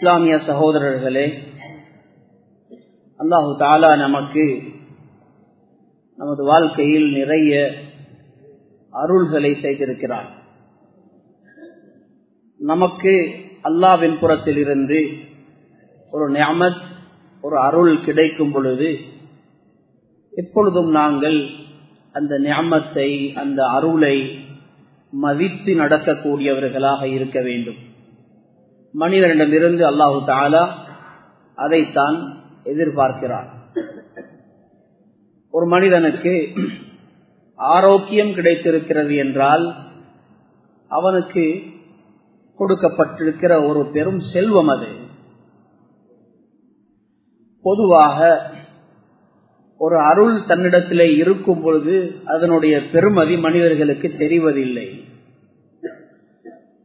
இஸ்லாமிய சகோதரர்களே அல்லாஹு தாலா நமக்கு நமது வாழ்க்கையில் நிறைய அருள்களை செய்திருக்கிறார். நமக்கு அல்லாவின் புறத்தில் இருந்து ஒரு நியமத் ஒரு அருள் கிடைக்கும் பொழுது எப்பொழுதும் நாங்கள் அந்த நியமத்தை அந்த அருளை மதித்து நடக்கக்கூடியவர்களாக இருக்க வேண்டும். மனிதனிடமிருந்து அல்லாஹு தாலா அதைத்தான் எதிர்பார்க்கிறார். ஒரு மனிதனுக்கு ஆரோக்கியம் கிடைத்திருக்கிறது என்றால் அவனுக்கு கொடுக்கப்பட்டிருக்கிற ஒரு பெரும் செல்வம் அது. பொதுவாக ஒரு அருள் தன்னிடத்திலே இருக்கும் பொழுது அதனுடைய பெருமதி மனிதர்களுக்கு தெரிவதில்லை.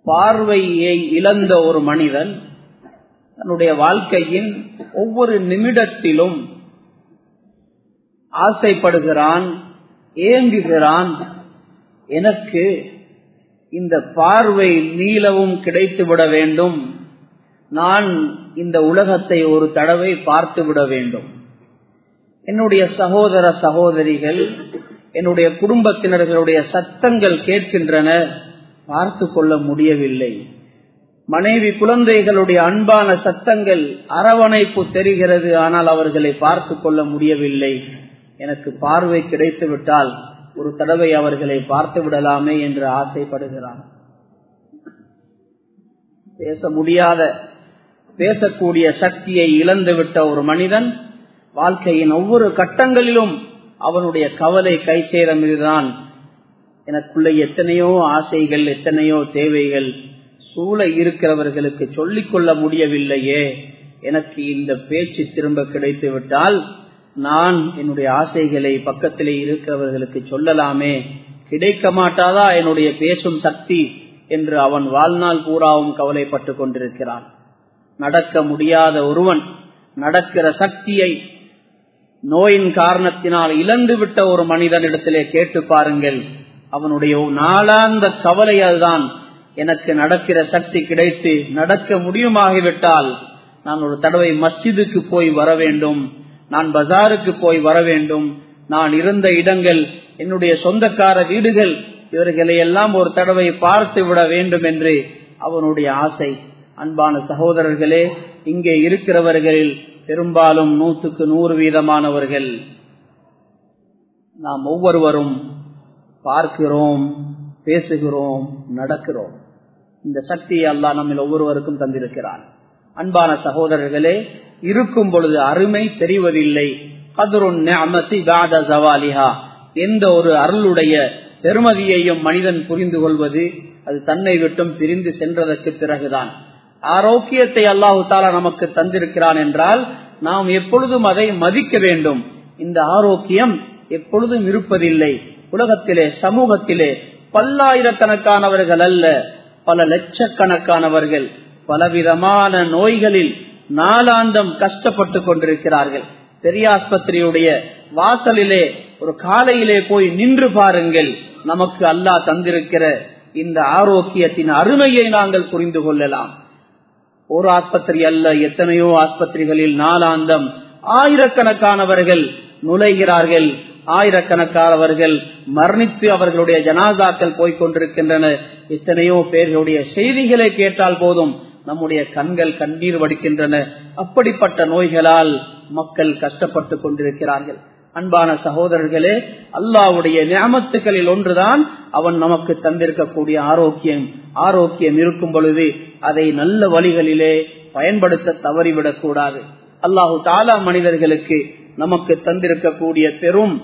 பார்வையை இழந்த ஒரு மனிதன் தன்னுடைய வாழ்க்கையின் ஒவ்வொரு நிமிடத்திலும் ஆசைப்படுகிறான் ஏங்குகிறான். எனக்கு இந்த பார்வை நீளவும் கிடைத்துவிட வேண்டும். நான் இந்த உலகத்தை ஒரு தடவை பார்த்துவிட வேண்டும். என்னுடைய சகோதர சகோதரிகள் என்னுடைய குடும்பத்தினர்களுடைய சத்தங்கள் கேட்கின்றன. பார்த்து கொள்ள முடியவில்லை. மனைவி குழந்தைகளுடைய அன்பான சத்தங்கள் அரவணைப்பு தெரிகிறது ஆனால் அவர்களை பார்த்து கொள்ள முடியவில்லை. எனக்கு பார்வை கிடைத்துவிட்டால் ஒரு தடவை அவர்களை பார்த்து விடலாமே என்று ஆசைப்படுகிறான். பேச முடியாத பேசக்கூடிய சக்தியை இழந்துவிட்ட ஒரு மனிதன் வாழ்க்கையின் ஒவ்வொரு கட்டங்களிலும் அவனுடைய கவலை கை சேரம் இதுதான் எனக்குள்ள எத்தனையோ ஆசைகள் எத்தனையோ தேவைகள் சூழ இருக்கிறவர்களுக்கு சொல்லிக் கொள்ள முடியவில்லையே எனக்கு இந்த பேச்சு திரும்ப கிடைத்து விட்டால் நான் என்னுடைய ஆசைகளை பக்கத்திலே இருக்கிறவர்களுக்கு சொல்லலாமே கிடைக்க மாட்டாதா என்னுடைய பேசும் சக்தி என்று அவன் வாழ்நாள் பூராவும் கவலைப்பட்டு கொண்டிருக்கிறான். நடக்க முடியாத ஒருவன் நடக்கிற சக்தியை நோயின் காரணத்தினால் இழந்து விட்ட ஒரு மனிதனிடத்திலே கேட்டு பாருங்கள். அவனுடைய நாளாந்த கவலை அதுதான். எனக்கு நடக்கிற சக்தி கிடைத்து நடக்க முடியுமாகிவிட்டால் நான் ஒரு தடவை மஸ்ஜிதுக்கு போய் வர வேண்டும். நான் பஜாருக்கு போய் வர வேண்டும். நான் இருந்த இடங்கள் என்னுடைய சொந்தக்கார வீடுகள் இவர்களை எல்லாம் ஒரு தடவை பார்த்து விட வேண்டும் என்று அவனுடைய ஆசை. அன்பான சகோதரர்களே இங்கே இருக்கிறவர்களில் பெரும்பாலும் நூற்றுக்கு நூறு வீதமானவர்கள். நாம் ஒவ்வொருவரும் பார்க்கிறோம் பேசுகிறோம் நடக்கிறோம். இந்த சக்தியை அல்லா நம்ம ஒவ்வொருவருக்கும் தந்திருக்கிறான். அன்பான சகோதரர்களே இருக்கும் பொழுது அருமை தெரிவதில்லை. எந்த ஒரு அருளுடைய பெருமதியையும் மனிதன் புரிந்து கொள்வது அது தன்னை விட்டும் பிரிந்து சென்றதற்கு பிறகுதான். ஆரோக்கியத்தை அல்லாஹு தாலா நமக்கு தந்திருக்கிறான் என்றால் நாம் எப்பொழுதும் அதை மதிக்க வேண்டும். இந்த ஆரோக்கியம் எப்பொழுதும் இருப்பதில்லை. உலகத்திலே சமூகத்திலே பல்லாயிரக்கணக்கானவர்கள் அல்ல பல லட்சக்கணக்கானவர்கள் பலவிதமான நோய்களில் நாளாந்தம் கஷ்டப்பட்டு கொண்டிருக்கிறார்கள். பெரிய ஆஸ்பத்திரியுடைய வாசலிலே ஒரு காலையிலே போய் நின்று பாருங்கள். நமக்கு அல்லாஹ் தந்திருக்கிற இந்த ஆரோக்கியத்தின் அருமையை நாங்கள் புரிந்து கொள்ளலாம். ஒரு ஆஸ்பத்திரி அல்ல எத்தனையோ ஆஸ்பத்திரிகளில் நாளாந்தம் ஆயிரக்கணக்கானவர்கள் நுழைகிறார்கள். ஆயிரக்கணக்கானவர்கள் மரணித்து அவர்களுடைய ஜனாதாக்கள் போய்கொண்டிருக்கின்றன எத்தனையோ பேர்களுடைய செய்திகளை கேட்டால் போதும் நம்முடைய கண்கள் கண்ணீர் வடிக்கின்றன. அப்படிப்பட்ட நோய்களால் மக்கள் கஷ்டப்பட்டு கொண்டிருக்கிறார்கள். அன்பான சகோதரர்களே அல்லாவுடைய நியமத்துக்களில் ஒன்றுதான் அவன் நமக்கு தந்திருக்கக்கூடிய ஆரோக்கியம். ஆரோக்கியம் இருக்கும் பொழுது அதை நல்ல வழிகளிலே பயன்படுத்த தவறிவிடக் கூடாது. அல்லாஹு தாலா மனிதர்களுக்கு நமக்கு தந்திருக்கக்கூடிய பெரும்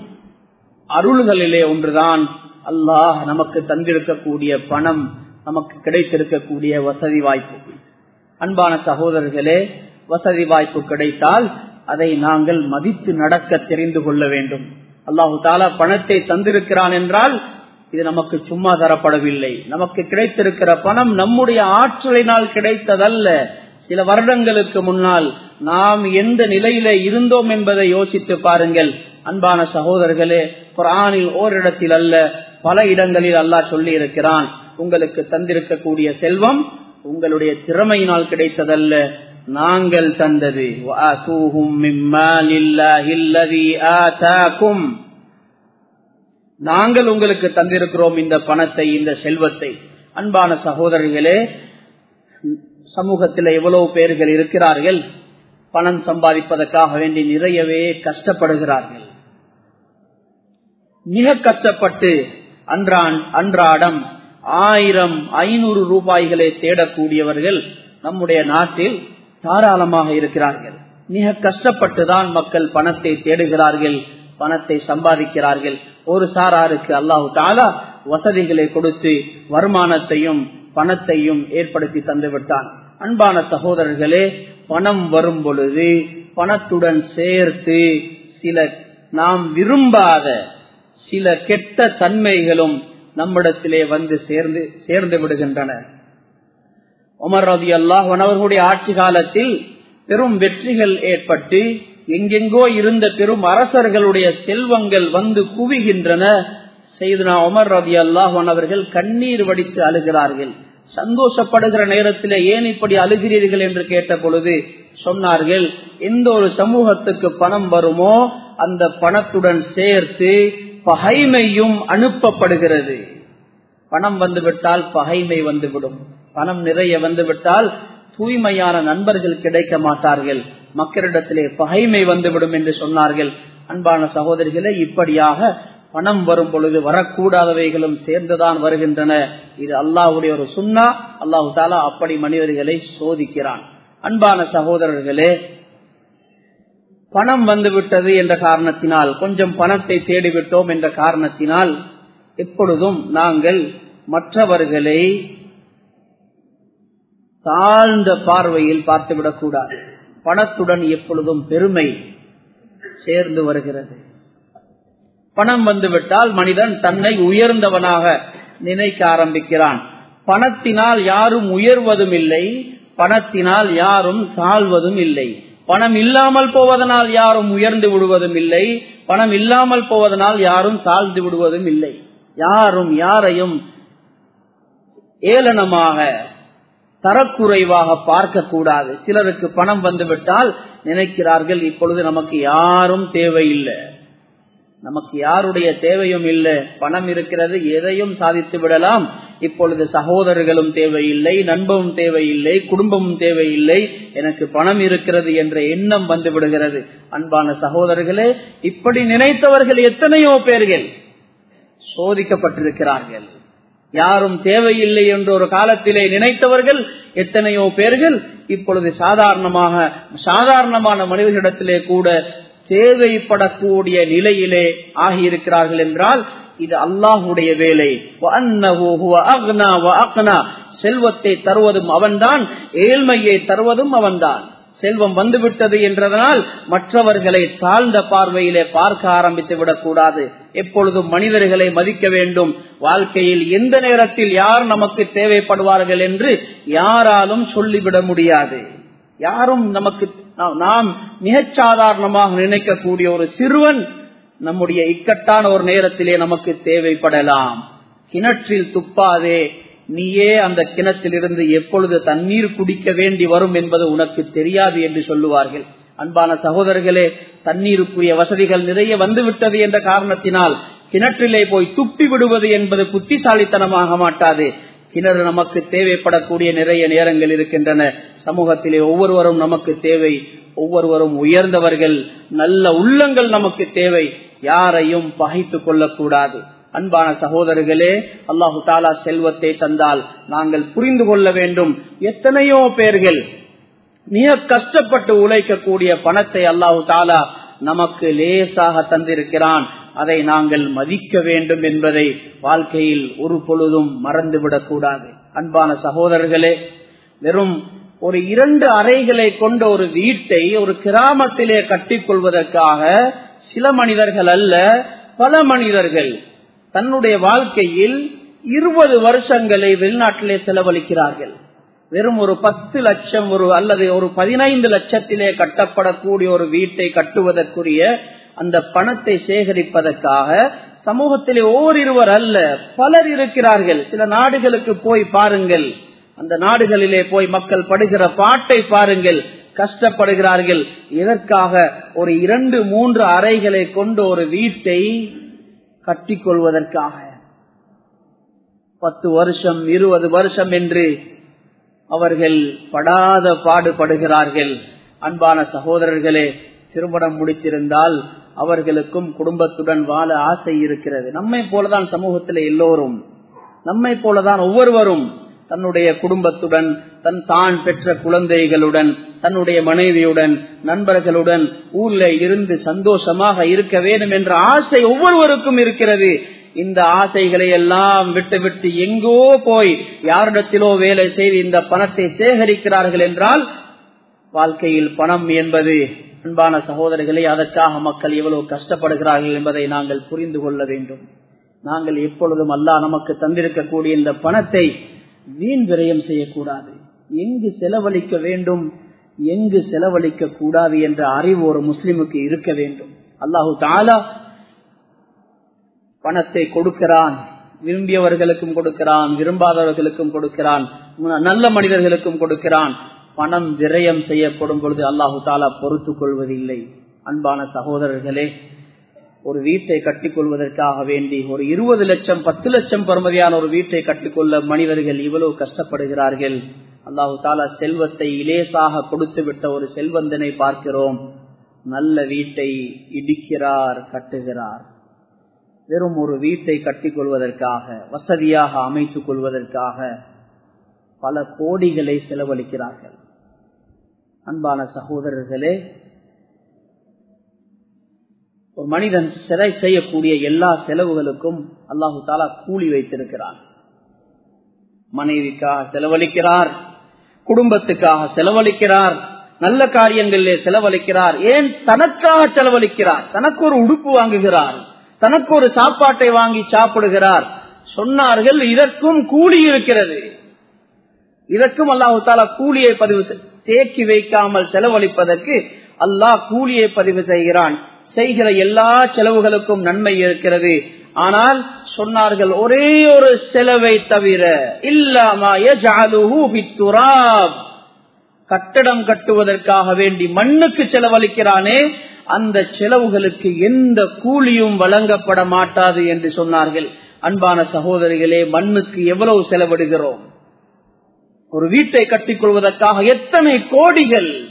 அருள்களிலே ஒன்றுதான் அல்லாஹ் நமக்கு தந்திருக்கக்கூடிய பணம் நமக்கு கிடைத்திருக்கக்கூடிய வசதி வாய்ப்பு. அன்பான சகோதரர்களே வசதி வாய்ப்பு கிடைத்தால் அதை நாங்கள் மதித்து நடக்க தெரிந்து கொள்ள வேண்டும். அல்லாஹு தாலா பணத்தை தந்திருக்கிறான் என்றால் இது நமக்கு சும்மா தரப்படவில்லை. நமக்கு கிடைத்திருக்கிற பணம் நம்முடைய ஆற்றலினால் கிடைத்ததல்ல. சில வருடங்களுக்கு முன்னால் நாம் எந்த நிலையில இருந்தோம் என்பதை யோசித்து பாருங்கள். அன்பான சகோதரர்களே குரானில் ஓரிடத்தில் அல்ல பல இடங்களில் அல்லாஹ் சொல்லி இருக்கிறான் உங்களுக்கு தந்திருக்கக்கூடிய செல்வம் உங்களுடைய திறமையினால் கிடைத்ததல்ல. நாங்கள் தந்தது. நாங்கள் உங்களுக்கு தந்திருக்கிறோம் இந்த பணத்தை இந்த செல்வத்தை. அன்பான சகோதரர்களே சமூகத்தில் எவ்வளவு பேர்கள் இருக்கிறார்கள்? பணம் சம்பாதிப்பதற்காக வேண்டி நிறையவே கஷ்டப்படுகிறார்கள். மிக கஷ்டப்பட்டு அன்றான் அன்றாடம் ஆயிரம் ஐநூறு ரூபாய்களை தேடக்கூடியவர்கள் நம்முடைய நாட்டில் தாராளமாக இருக்கிறார்கள். மிக கஷ்டப்பட்டுதான் மக்கள் பணத்தை தேடுகிறார்கள் பணத்தை சம்பாதிக்கிறார்கள். ஒரு சாராருக்கு அல்லாஹு தாலா வசதிகளை கொடுத்து வருமானத்தையும் பணத்தையும் ஏற்படுத்தி தந்து விட்டான் அன்பான சகோதரர்களே பணம் வரும் பொழுது பணத்துடன் சேர்த்து சில நாம் விரும்பாத சில கெட்ட தன்மைகளும் நம்மிடத்திலே வந்து சேர்ந்து சேர்ந்து விடுகின்றன. உமர் ரவி அல்லாஹன் அவர்களுடைய ஆட்சி காலத்தில் பெரும் வெற்றிகள் ஏற்பட்டு எங்கெங்கோ இருந்த பெரும் அரசர்களுடைய செல்வங்கள் வந்து குவிகின்றன. செய்தனா உமர் ரவி அல்லாஹன் அவர்கள் கண்ணீர் வடித்து அழுகிறார்கள். சந்தோஷப்படுகிற நேரத்தில் ஏன் இப்படி அழுகிறீர்கள் என்று கேட்ட பொழுது சொன்னார்கள் எந்த ஒரு சமூகத்துக்கு பணம் வருமோ அந்த பணத்துடன் சேர்த்து பகைமையும் அனுப்பப்படுகிறது. பணம் வந்துவிட்டால் பகைமை வந்துவிடும். பணம் நிறைய வந்துவிட்டால் தூய்மையான நண்பர்கள் கிடைக்க மாட்டார்கள். மக்களிடத்திலே பகைமை வந்துவிடும் என்று சொன்னார்கள். அன்பான சகோதரிகளை இப்படியாக பணம் வரும் பொழுது வரக்கூடாதவைகளும் சேர்ந்துதான் வருகின்றன. இது அல்லாஹுடைய ஒரு சுண்ணா அல்லாஹு தாலா அப்படி மனிதர்களை சோதிக்கிறான். அன்பான சகோதரர்களே பணம் வந்துவிட்டது என்ற காரணத்தினால் கொஞ்சம் பணத்தை தேடிவிட்டோம் என்ற காரணத்தினால் எப்பொழுதும் நாங்கள் மற்றவர்களை தாழ்ந்த பார்வையில் பார்த்துவிடக் கூடாது பணத்துடன் எப்பொழுதும் பெருமை சேர்ந்து வருகிறது. பணம் வந்துவிட்டால் மனிதன் தன்னை உயர்ந்தவனாக நினைக்க ஆரம்பிக்கிறான். பணத்தினால் யாரும் உயர்வதும் இல்லை பணத்தினால் யாரும் தாழ்வதும் இல்லை. பணம் இல்லாமல் போவதனால் யாரும் உயர்ந்து விடுவதும் இல்லை பணம் இல்லாமல் போவதனால் யாரும் தாழ்ந்து விடுவதும் இல்லை. யாரும் யாரையும் ஏளனமாக தரக்குறைவாக பார்க்க கூடாது சிலருக்கு பணம் வந்துவிட்டால் நினைக்கிறார்கள் இப்பொழுது நமக்கு யாரும் தேவையில்லை. நமக்கு யாருடைய தேவையும் இல்லை பணம் இருக்கிறது எதையும் சாதித்து விடலாம். இப்பொழுது சகோதரர்களும் தேவையில்லை நண்பமும் தேவையில்லை குடும்பமும் தேவையில்லை எனக்கு பணம் இருக்கிறது என்ற எண்ணம் வந்து விடுகிறது. அன்பான சகோதரர்களே இப்படி நினைத்தவர்கள் எத்தனையோ பேர்கள் சோதிக்கப்பட்டிருக்கிறார்கள். யாரும் தேவையில்லை என்ற ஒரு காலத்திலே நினைத்தவர்கள் எத்தனையோ பேர்கள் இப்பொழுது சாதாரணமாக சாதாரணமான மனிதர்களிடத்திலே கூட தேவைப்படக்கூடிய நிலையிலே ஆகியிருக்கிறார்கள் என்றால் இது அல்லாஹுடைய வேலை. செல்வத்தை தருவதும் அவன்தான் ஏழ்மையை தருவதும் அவன்தான். செல்வம் வந்துவிட்டது என்றதனால் மற்றவர்களை தாழ்ந்த பார்வையிலே பார்க்க ஆரம்பித்து விடக்கூடாது. எப்பொழுதும் மனிதர்களை மதிக்க வேண்டும். வாழ்க்கையில் எந்த நேரத்தில் யார் நமக்கு தேவைப்படுவார்கள் என்று யாராலும் சொல்லிவிட முடியாது. யாரும் நமக்கு நாம் மிகச் சாதாரணமாக நினைக்கக்கூடிய ஒரு சிறுவன் நம்முடைய இக்கட்டான ஒரு நேரத்திலே நமக்கு தேவைப்படலாம். கிணற்றில் துப்பாதே நீயே அந்த கிணற்றிலிருந்து எப்பொழுது தண்ணீர் குடிக்க வேண்டி வரும் என்பது உனக்கு தெரியாது என்று சொல்லுவார்கள். அன்பான சகோதரர்களே தண்ணீருக்குரிய வசதிகள் நிறைய வந்துவிட்டது என்ற காரணத்தினால் கிணற்றிலே போய் துப்பி விடுவது என்பது புத்திசாலித்தனமாக மாட்டாது. கிணறு நமக்கு தேவைப்படக்கூடிய நிறைய நேரங்கள் இருக்கின்றன. சமூகத்திலே ஒவ்வொருவரும் நமக்கு தேவை. ஒவ்வொருவரும் உயர்ந்தவர்கள் நல்ல உள்ளங்கள் நமக்கு தேவை. யாரையும் பகைத்துக் கொள்ளக்கூடாது. அன்பான சகோதரர்களே அல்லாஹு தாலா செல்வத்தை தந்தால் நாங்கள் புரிந்து கொள்ள வேண்டும். எத்தனையோ பேர்கள் மிக கஷ்டப்பட்டு உழைக்கக்கூடிய பணத்தை அல்லாஹு தாலா நமக்கு லேசாக தந்திருக்கிறான். அதை நாங்கள் மதிக்க வேண்டும் என்பதை வாழ்க்கையில் ஒரு பொழுதும் மறந்துவிடக் கூடாது. அன்பான சகோதரர்களே வெறும் ஒரு இரண்டு அறைகளை கொண்ட ஒரு வீட்டை ஒரு கிராமத்திலே கட்டிக்கொள்வதற்காக சில மனிதர்கள் அல்ல பல மனிதர்கள் தன்னுடைய வாழ்க்கையில் இருபது வருஷங்களை வெளிநாட்டிலே செலவழிக்கிறார்கள். வெறும் ஒரு பத்து லட்சம் ஒரு அல்லது ஒரு பதினைந்து லட்சத்திலே கட்டப்படக்கூடிய ஒரு வீட்டை கட்டுவதற்குரிய அந்த பணத்தை சேகரிப்பதற்காக சமூகத்திலே ஓரிருவர் அல்ல பலர் இருக்கிறார்கள். சில நாடுகளுக்கு போய் பாருங்கள். அந்த நாடுகளிலே போய் மக்கள் படுகிற பாட்டை பாருங்கள் கஷ்டப்படுகிறார்கள். இதற்காக ஒரு இரண்டு மூன்று அறைகளை கொண்டு ஒரு வீட்டை கட்டிக்கொள்வதற்காக. பத்து வருஷம் இருபது வருஷம் என்று அவர்கள் படாத பாடுபடுகிறார்கள். அன்பான சகோதரர்களே திருமணம் முடித்திருந்தால் அவர்களுக்கும் குடும்பத்துடன் வாழ ஆசை இருக்கிறது. நம்மை போலதான் சமூகத்தில் எல்லோரும். நம்மை போலதான் ஒவ்வொருவரும். தன்னுடைய குடும்பத்துடன் தன் தான் பெற்ற குழந்தைகளுடன் தன்னுடைய மனைவியுடன் நண்பர்களுடன் ஊர்ல இருந்து சந்தோஷமாக இருக்க வேண்டும் என்ற ஆசை ஒவ்வொருவருக்கும் இருக்கிறது. இந்த ஆசைகளை எல்லாம் விட்டுவிட்டு எங்கோ போய் யாரிடத்திலோ வேலை செய்து இந்த பணத்தை சேகரிக்கிறார்கள் என்றால் வாழ்க்கையில் பணம் என்பது அன்பான சகோதரர்களே அதற்காக மக்கள் எவ்வளவு கஷ்டப்படுகிறார்கள் என்பதை நாங்கள் புரிந்து கொள்ள வேண்டும். நாங்கள் எப்பொழுதும் அல்லா நமக்கு தந்திருக்கக்கூடிய இந்த பணத்தை வீண் விரயம் செய்யக்கூடாது. எங்கு செலவழிக்க வேண்டும் எங்கு செலவழிக்க கூடாது என்ற அறிவு ஒரு முஸ்லிமுக்கு இருக்க வேண்டும். அல்லாஹு தாலா பணத்தை கொடுக்கிறான் விரும்பியவர்களுக்கும் கொடுக்கிறான் விரும்பாதவர்களுக்கும் கொடுக்கிறான் நல்ல மனிதர்களுக்கும் கொடுக்கிறான். பணம் விரயம் செய்யப்படும் பொழுது அல்லாஹு தாலா பொறுத்துக் கொள்வதில்லை. அன்பான சகோதரர்களே ஒரு வீட்டை கட்டிக்கொள்வதற்காக வேண்டி ஒரு இருபது லட்சம் பத்து லட்சம் பருமதியான ஒரு வீட்டை கட்டிக்கொள்ள மனிதர்கள் இவ்வளவு கஷ்டப்படுகிறார்கள். அல்லாஹு தாலா செல்வத்தை இலேசாக கொடுத்து விட்ட ஒரு செல்வந்தனை பார்க்கிறோம். நல்ல வீட்டை இடிக்கிறார் கட்டுகிறார். வெறும் ஒரு வீட்டை கட்டிக்கொள்வதற்காக வசதியாக அமைத்துக் கொள்வதற்காக பல கோடிகளை செலவழிக்கிறார்கள். அன்பான சகோதரர்களே ஒரு மனிதன் சிலை செய்யக்கூடிய எல்லா செலவுகளுக்கும் அல்லாஹு தாலா கூலி வைத்திருக்கிறான். மனைவிக்காக செலவழிக்கிறார் குடும்பத்துக்காக செலவழிக்கிறார் நல்ல காரியங்களிலே செலவழிக்கிறார் ஏன் தனக்காக செலவழிக்கிறார்? தனக்கு ஒரு உடுப்பு வாங்குகிறார் தனக்கு ஒரு சாப்பாட்டை வாங்கி சாப்பிடுகிறார். சொன்னார்கள் இதற்கும் கூலி இருக்கிறது. இதற்கும் அல்லாஹு தாலா கூலியை பதிவு தேக்கி வைக்காமல் செலவழிப்பதற்கு அல்லாஹ் கூலியை பதிவு செய்கிறான். செய்கிற எல்லா செலவுகளுக்கும் நன்மை இருக்கிறது. ஆனால் சொன்னார்கள் ஒரே ஒரு செலவை தவிர இல்லாம கட்டடம் கட்டுவதற்காக வேண்டி மண்ணுக்கு செலவழிக்கிறானே அந்த செலவுகளுக்கு எந்த கூலியும் வழங்கப்பட மாட்டாது என்று சொன்னார்கள். அன்பான சகோதரிகளே மண்ணுக்கு எவ்வளவு செலவிடுகிறோம்? ஒரு வீட்டை கட்டிக்கொள்வதற்காக எத்தனை கோடிகள்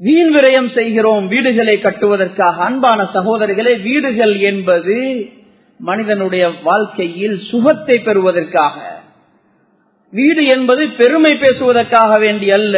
வீண் விரயம் செய்கிறோம் வீடுகளை கட்டுவதற்காக. அன்பான சகோதரிகளே வீடுகள் என்பது மனிதனுடைய வாழ்க்கையில் சுகத்தை பெறுவதற்காக. வீடு என்பது பெருமை பேசுவதற்காக வேண்டி அல்ல.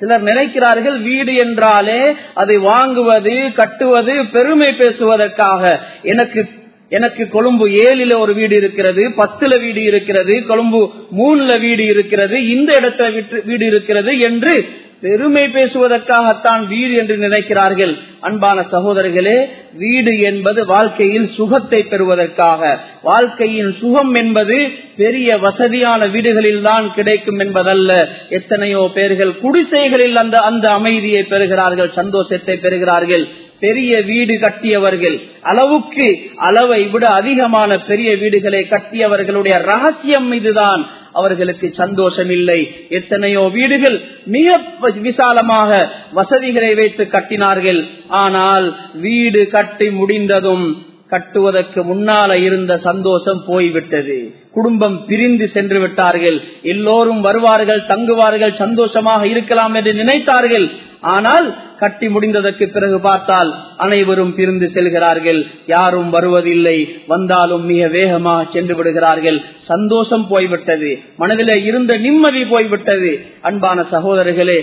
சிலர் நினைக்கிறார்கள் வீடு என்றாலே அதை வாங்குவது கட்டுவது பெருமை பேசுவதற்காக. எனக்கு எனக்கு கொழும்பு ஏழில ஒரு வீடு இருக்கிறது பத்துல வீடு இருக்கிறது கொழும்பு மூணுல வீடு இருக்கிறது இந்த இடத்துல வீடு இருக்கிறது என்று பெருமை பேசுவதற்காகத்தான் வீடு என்று நினைக்கிறார்கள். அன்பான சகோதரர்களே வீடு என்பது வாழ்க்கையில் சுகத்தை பெறுவதற்காக. வாழ்க்கையின் சுகம் என்பது பெரிய வசதியான வீடுகளில் தான் கிடைக்கும் என்பதல்ல. எத்தனையோ பேர்கள் குடிசைகளில் அந்த அந்த அமைதியை பெறுகிறார்கள் சந்தோஷத்தை பெறுகிறார்கள். பெரிய வீடு கட்டியவர்கள் அளவுக்கு அளவை விட அதிகமான பெரிய வீடுகளை கட்டியவர்களுடைய ரகசியம் இதுதான். அவர்களுக்கு சந்தோஷம் இல்லை எத்தனையோ வீடுகள் மிக விசாலமாக வசதிகளை வைத்து கட்டினார்கள். ஆனால் வீடு கட்டி முடிந்ததும் கட்டுவதற்கு முன்னால இருந்த சந்தோஷம் போய்விட்டது. குடும்பம் பிரிந்து சென்று விட்டார்கள். எல்லோரும் வருவார்கள் தங்குவார்கள் சந்தோஷமாக இருக்கலாம் என்று நினைத்தார்கள். ஆனால் கட்டி முடிந்ததற்கு பிறகு பார்த்தால் அனைவரும் பிரிந்து செல்கிறார்கள். யாரும் வருவதில்லை. வந்தாலும் மிக வேகமாக சென்று விடுகிறார்கள். சந்தோஷம் போய்விட்டது. மனதிலே இருந்த நிம்மதி போய்விட்டது. அன்பான சகோதரர்களே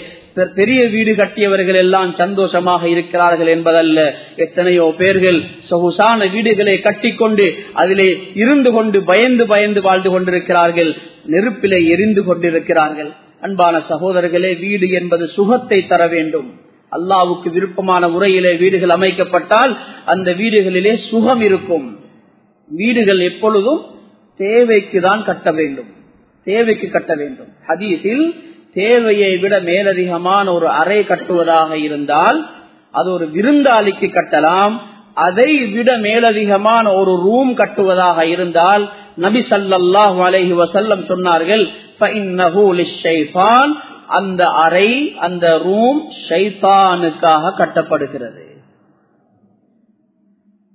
பெரிய வீடு கட்டியவர்கள் எல்லாம் சந்தோஷமாக இருக்கிறார்கள் என்பதல்ல. எத்தனையோ பேர்கள் சொகுசான வீடுகளை கட்டிக்கொண்டு அதிலே இருந்து கொண்டு பயந்து பயந்து வாழ்ந்து கொண்டிருக்கிறார்கள். நெருப்பிலே எரிந்து கொண்டிருக்கிறார்கள். அன்பான சகோதரர்களே வீடு என்பது சுகத்தை தர வேண்டும். அல்லாவுக்கு விருப்பமான முறையிலே வீடுகள் அமைக்கப்பட்டால் அந்த வீடுகளிலே சுகம் இருக்கும். வீடுகள் எப்பொழுதும் தேவைக்கு தான் கட்ட வேண்டும். தேவைக்கு கட்ட வேண்டும். ஹதீஸில் தேவையை விட மேலதிகமான ஒரு அறை கட்டுவதாக இருந்தால் அது ஒரு விருந்தாளிக்கு கட்டலாம். அதை விட மேலதிகமான ஒரு ரூம் கட்டுவதாக இருந்தால் நபி சல்லாஹ் அலஹி வசல்லம் சொன்னார்கள் அந்த அறை அந்த ரூம் ஷைத்தானுக்காக கட்டப்படுகிறது.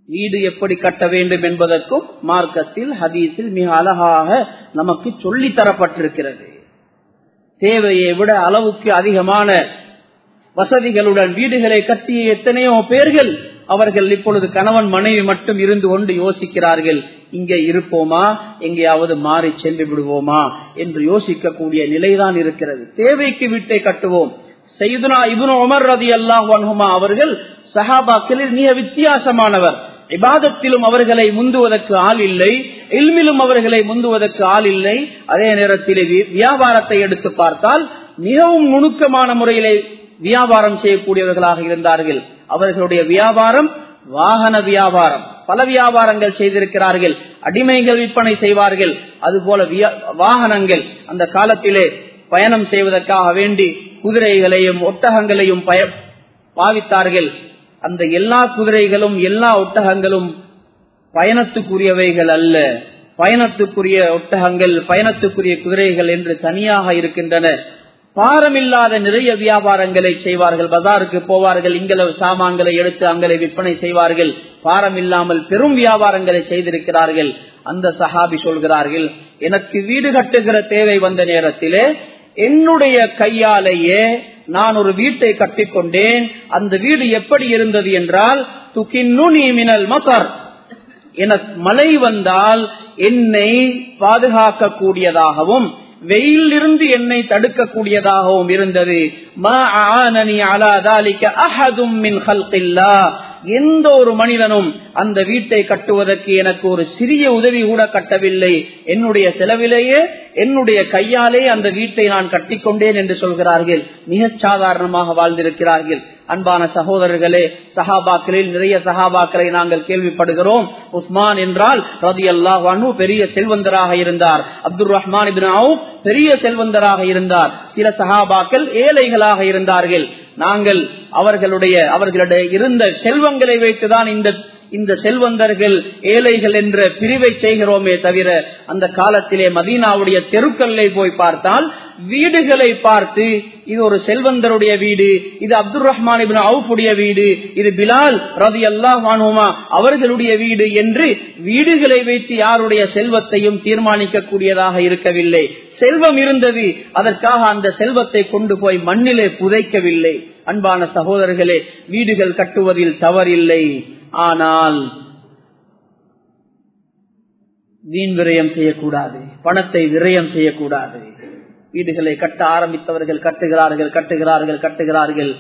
வீடு எப்படி கட்ட வேண்டும் என்பதற்கும் மார்க்கத்தில் ஹதீஸில் மிக அழகாக நமக்கு சொல்லி தரப்பட்டிருக்கிறது. தேவையை விட அளவுக்கு அதிகமான வசதிகளுடன் வீடுகளை கட்டிய எத்தனையோ பேர்கள் அவர்கள் இப்பொழுது கணவன் மனைவி மட்டும் இருந்து கொண்டு யோசிக்கிறார்கள். இங்கே இருப்போமா? எங்கேயாவது மாறி சென்று விடுவோமா? என்று யோசிக்கக்கூடிய நிலைதான் இருக்கிறது. தேவைக்கு வீட்டை கட்டுவோம். செய்துனா இபுன் உமர் ரதி அல்லாஹ் அவர்கள் சஹாபாக்களில் மிக வித்தியாசமானவர். இபாதத்திலும் அவர்களை முந்துவதற்கு ஆள் இல்லை. இல்மிலும் அவர்களை முந்துவதற்கு ஆள் இல்லை. அதே நேரத்தில் வியாபாரத்தை எடுத்து பார்த்தால் மிகவும் நுணுக்கமான முறையிலே வியாபாரம் செய்யக்கூடியவர்களாக இருந்தார்கள். அவர்களுடைய வியாபாரம் வாகன வியாபாரம். பல வியாபாரங்கள் செய்திருக்கிறார்கள். அடிமைகள் விற்பனை செய்வார்கள். அதுபோல வாகனங்கள். அந்த காலத்திலே பயணம் செய்வதற்காக வேண்டி குதிரைகளையும் ஒட்டகங்களையும் பாவித்தார்கள். அந்த எல்லா குதிரைகளும் எல்லா ஒட்டகங்களும் பயணத்துக்குரியவைகள் அல்ல. பயணத்துக்குரிய ஒட்டகங்கள் பயணத்துக்குரிய குதிரைகள் என்று தனியாக இருக்கின்றன. பாரமில்லாத நிறைய வியாபாரங்களை செய்வார்கள். பஜாருக்கு போவார்கள் இங்கள சாமான்களை எடுத்து அங்களை விற்பனை செய்வார்கள். பாரம் இல்லாமல் பெரும் வியாபாரங்களை செய்திருக்கிறார்கள். அந்த சஹாபி சொல்கிறார்கள் எனக்கு வீடு கட்டுகிற தேவை வந்த நேரத்திலே என்னுடைய கையாலேயே நான் ஒரு வீட்டை கட்டிக்கொண்டேன். அந்த வீடு எப்படி இருந்தது என்றால் துக்கின்னு மினல் மகர். என மழை வந்தால் என்னை பாதுகாக்க கூடியதாகவும் வெயிலிருந்து என்னை தடுக்கக்கூடியதாகவும் இருந்தது. எந்த ஒரு மனிதனும் அந்த வீட்டை கட்டுவதற்கு எனக்கு ஒரு சிறிய உதவி கூட கட்டவில்லை. என்னுடைய செலவிலேயே என்னுடைய கையாலே அந்த வீட்டை நான் கட்டிக்கொண்டேன் என்று சொல்கிறார்கள். மிகச் சாதாரணமாக வாழ்ந்திருக்கிறார்கள். அன்பான சகோதரர்களே சஹாபாக்களில் நிறைய சஹாபாக்களை நாங்கள் கேள்விப்படுகிறோம். உஸ்மான் என்றால் ரதி அல்லாஹ் பெரிய செல்வந்தராக இருந்தார். அப்துல் ரஹ்மான் பெரிய செல்வந்தராக இருந்தார். சில சஹாபாக்கள் ஏழைகளாக இருந்தார்கள். நாங்கள் அவர்களுடைய அவர்களுடைய இருந்த செல்வங்களை வைத்துதான் இந்த இந்த செல்வந்தர்கள் ஏழைகள் என்ற பிரிவை செய்கிறோமே தவிர அந்த காலத்திலே மதீனாவுடைய தெருக்கல்லை போய் பார்த்தால் வீடுகளை பார்த்து இது ஒரு செல்வந்தருடைய வீடு இது அப்துல் ரஹ்மான் அவுடைய வீடு இது பிலால் ரதி அல்லாஹானுமா அவர்களுடைய வீடு என்று வீடுகளை வைத்து யாருடைய செல்வத்தையும் தீர்மானிக்க கூடியதாக இருக்கவில்லை. செல்வம் இருந்தது அதற்காக அந்த செல்வத்தை கொண்டு போய் மண்ணிலே புதைக்கவில்லை. அன்பான சகோதரர்களே வீடுகள் கட்டுவதில் தவறில்லை. ஆனால் வீண் விரயம் செய்யக்கூடாது பணத்தை விரயம் செய்யக்கூடாது. வீடுகளை கட்ட ஆரம்பித்தவர்கள் கட்டுகிறார்கள் கட்டுகிறார்கள் கட்டுகிறார்கள்.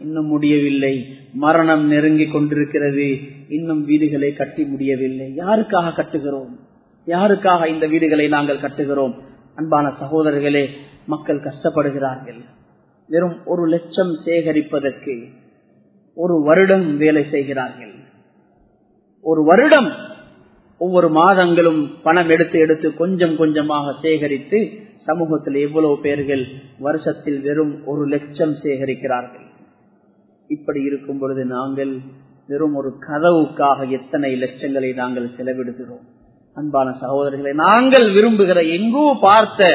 இன்னும் முடியவில்லை. மரணம் நெருங்கி கொண்டிருக்கிறது. இன்னும் வீடுகளை கட்டி முடியவில்லை. யாருக்காக கட்டுகிறோம்? யாருக்காக இந்த வீடுகளை நாங்கள் கட்டுகிறோம்? அன்பான சகோதரர்களே மக்கள் கஷ்டப்படுகிறார்கள். வெறும் ஒரு லட்சம் சேகரிப்பதற்கு ஒரு வருடம் வேலை செய்கிறார்கள். ஒரு வருடம் ஒவ்வொரு மாதங்களும் பணம் எடுத்து எடுத்து கொஞ்சம் கொஞ்சமாக சேகரித்து சமூகத்தில் எவ்வளவு பேர்கள் வருஷத்தில் வெறும் ஒரு லட்சம் சேகரிக்கிறார்கள்? இப்படி இருக்கும் பொழுது நாங்கள் வெறும் ஒரு கதவுக்காக எத்தனை லட்சங்களை நாங்கள் செலவிடுகிறோம்? அன்பான சகோதரர்களை நாங்கள் விரும்புகிற எங்கோ பார்த்த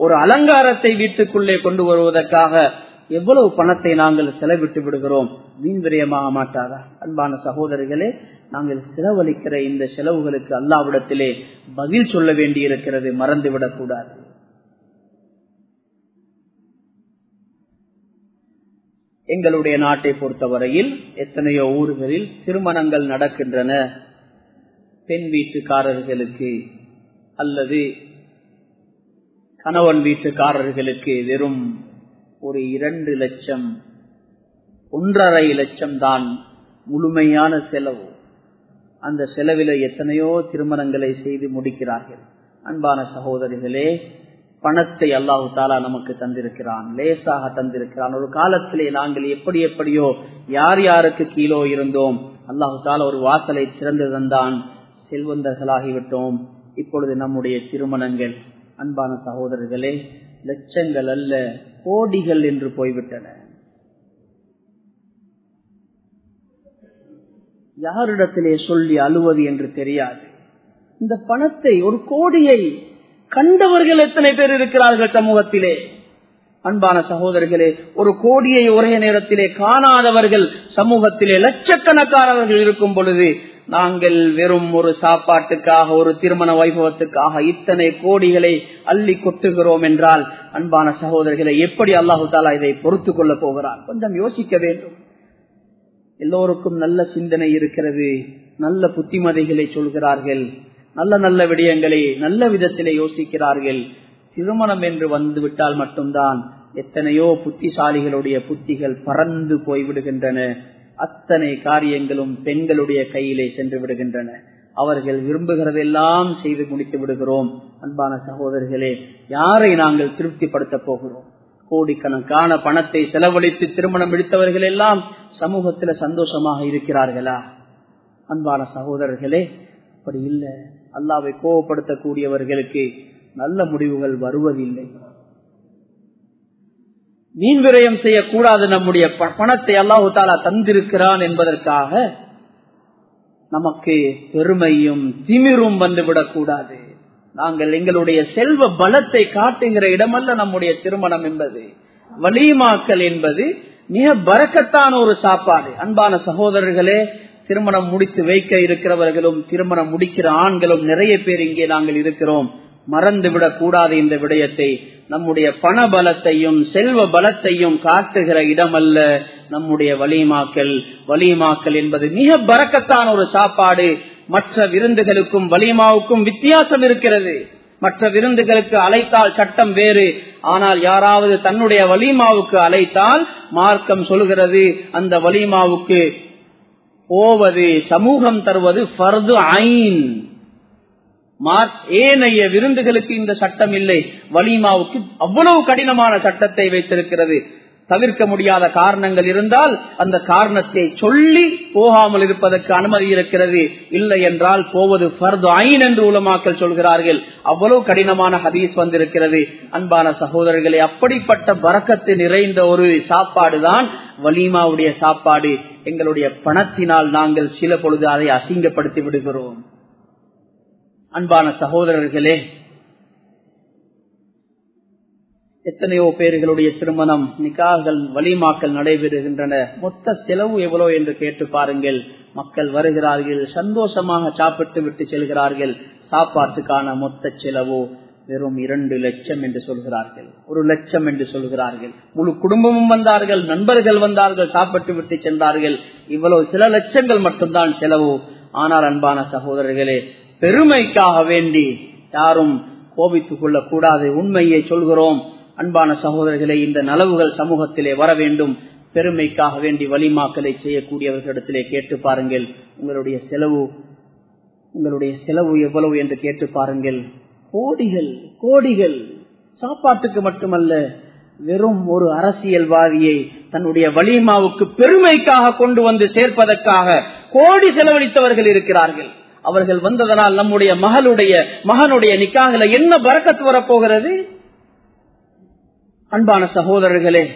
ஒரு அலங்காரத்தை வீட்டுக்குள்ளே கொண்டு வருவதற்காக எவ்வளவு பணத்தை நாங்கள் செலவிட்டு விடுகிறோம்? மீன் விரயமாக மாட்டாதா அன்பான சகோதரிகளே நாங்கள் செலவழிக்கிற இந்த செலவுகளுக்கு அல்லாவிடத்திலே பதில் சொல்ல வேண்டி இருக்கிறது மறந்துவிடக் கூடாது எங்களுடைய நாட்டை பொறுத்தவரையில் எத்தனையோ ஊர்களில் திருமணங்கள் நடக்கின்றன. பெண் வீட்டுக்காரர்களுக்கு அல்லது கணவன் வீட்டுக்காரர்களுக்கு வெறும் ஒரு இரண்டு லட்சம் ஒன்றரை லட்சம் தான் முழுமையான செலவு. அந்த செலவில எத்தனையோ திருமணங்களை செய்து முடிக்கிறார்கள். அன்பான சகோதரிகளே பணத்தை அல்லாஹு தாலா நமக்கு தந்திருக்கிறான் லேசாக தந்திருக்கிறான். ஒரு காலத்திலே நாங்கள் எப்படி எப்படியோ யார் யாருக்கு கீழோ இருந்தோம் அல்லாஹு தாலா ஒரு வாசலை திறந்து தந்தான் செல்வந்தர்களாகிவிட்டோம். இப்பொழுது நம்முடைய திருமணங்கள் அன்பான சகோதரர்களே லட்சங்கள் அல்ல கோடிகள் என்று போய்விட்டன. யாரிடத்திலே சொல்லி அழுவது என்று தெரியாது. இந்த பணத்தை ஒரு கோடியை கண்டவர்கள் எத்தனை பேர் இருக்கிறார்கள் சமூகத்திலே? அன்பான சகோதரர்களே ஒரு கோடியை ஒரே நேரத்திலே காணாதவர்கள் சமூகத்திலே லட்சக்கணக்கானவர்கள் இருக்கும் பொழுது நாங்கள் வெறும் ஒரு சாப்பாட்டுக்காக ஒரு திருமண வைபவத்துக்காக இத்தனை கோடிகளை அள்ளி கொட்டுகிறோம் என்றால் அன்பான சகோதரர்களை எப்படி அல்லாஹு தாலா இதை பொறுத்து கொள்ள போகிறார் கொஞ்சம் யோசிக்க வேண்டும். எல்லோருக்கும் நல்ல சிந்தனை இருக்கிறது நல்ல புத்திமதிகளை சொல்கிறார்கள். நல்ல நல்ல விடயங்களை நல்ல விதத்திலே யோசிக்கிறார்கள். திருமணம் என்று வந்துவிட்டால் மட்டும்தான் எத்தனையோ புத்திசாலிகளுடைய புத்திகள் பறந்து போய்விடுகின்றன. அத்தனை காரியங்களும் பெண்களுடைய கையிலே சென்று விடுகின்றன. அவர்கள் விரும்புகிறதெல்லாம் செய்து முடித்து விடுகிறோம். அன்பான சகோதரர்களே யாரை நாங்கள் திருப்திப்படுத்த போகிறோம்? கோடிக்கணக்கான பணத்தை செலவழித்து திருமணம் எடுத்தவர்கள் எல்லாம் சமூகத்தில் சந்தோஷமாக இருக்கிறார்களா? அன்பான சகோதரர்களே அப்படி இல்லை. அல்லாவை கோபப்படுத்தக்கூடியவர்களுக்கு நல்ல முடிவுகள் வருவதில்லை. மீன் விரயம் செய்யக்கூடாது நம்முடைய பணத்தை அல்லாஹு தாலா தந்திருக்கிறான் என்பதற்காக நமக்கு பெருமையும் திமிரும் வந்துவிடக் கூடாது நாங்கள் எங்களுடைய செல்வ பலத்தை காட்டுகிற இடமல்ல நம்முடைய திருமணம் என்பது. வலிமாக்கல் என்பது மிக பறக்கத்தான ஒரு சாப்பாடு. அன்பான சகோதரர்களே திருமணம் முடித்து வைக்க இருக்கிறவர்களும் திருமணம் முடிக்கிற ஆண்களும் நிறைய பேர் இங்கே நாங்கள் இருக்கிறோம். மறந்துவிடக் கூடாது இந்த விடயத்தை. நம்முடைய பண பலத்தையும் செல்வ பலத்தையும் காட்டுகிற இடம் அல்ல நம்முடைய வலிமாக்கல் வலிமாக்கல் என்பது மிக பறக்கத்தான ஒரு சாப்பாடு. மற்ற விருந்துகளுக்கும் வலிமாவுக்கும் வித்தியாசம் இருக்கிறது. மற்ற விருந்துகளுக்கு அழைத்தால் சட்டம் வேறு. ஆனால் யாராவது தன்னுடைய வலிமாவுக்கு அழைத்தால் மார்க்கம் சொல்கிறது அந்த வலிமாவுக்கு போவது சமூகம் தருவது ஃபர்து ஐன். ஏனைய விருந்துகளுக்கு இந்த சட்டம் இல்லை. வலிமாவுக்கு அவ்வளவு கடினமான சட்டத்தை வைத்திருக்கிறது. தவிர்க்க முடியாத காரணங்கள் இருந்தால் அந்த காரணத்தை சொல்லி போகாமல் இருப்பதற்கு அனுமதி இருக்கிறது. இல்லை என்றால் போவது ஃபர்து ஐன் என்று உலமாக்கல் சொல்கிறார்கள். அவ்வளவு கடினமான ஹதீஸ் வந்திருக்கிறது. அன்பான சகோதரர்களே அப்படிப்பட்ட வரக்கத்து நிறைந்த ஒரு சாப்பாடு தான் வலிமாவுடைய சாப்பாடு. எங்களுடைய பணத்தினால் நாங்கள் சில பொழுது அதை அசிங்கப்படுத்தி விடுகிறோம். அன்பான சகோதரர்களே எத்தனையோ பேர்களுடைய திருமணம் நிக்காகள் வலிமாக்கள் நடைபெறுகின்றன. மொத்த செலவு எவ்வளோ என்று கேட்டு பாருங்கள். மக்கள் வருகிறார்கள் சந்தோஷமாக சாப்பிட்டு விட்டு செல்கிறார்கள். சாப்பாட்டுக்கான மொத்த செலவு வெறும் இரண்டு லட்சம் என்று சொல்கிறார்கள். ஒரு லட்சம் என்று சொல்கிறார்கள். முழு குடும்பமும் வந்தார்கள் நண்பர்கள் வந்தார்கள் சாப்பிட்டு விட்டு சென்றார்கள். இவ்வளவு சில லட்சங்கள் மட்டும்தான் செலவு. ஆனால் அன்பான சகோதரர்களே பெருமைக்காக வேண்டி யாரும் கோபித்துக் கொள்ளக் கூடாது உண்மையை சொல்கிறோம். அன்பான சகோதரர்களே இந்த நலவுகள் சமூகத்திலே வர வேண்டும். பெருமைக்காக வேண்டி வலிமாக்கலை செய்யக்கூடியவர்களிடத்திலே கேட்டு பாருங்கள். உங்களுடைய செலவு உங்களுடைய செலவு எவ்வளவு என்று கேட்டு பாருங்கள். கோடிகள் கோடிகள். சாப்பாட்டுக்கு மட்டுமல்ல வெறும் ஒரு அரசியல்வாதியை தன்னுடைய வலிமாவுக்கு பெருமைக்காக கொண்டு வந்து சேர்ப்பதற்காக கோடி செலவழித்தவர்கள் இருக்கிறார்கள். அவர்கள் வந்ததனால் நம்முடைய மகளுடைய மகனுடைய நிக்காகல என்ன பறக்கத்து வரப்போகிறது? அன்பான சகோதரர்களே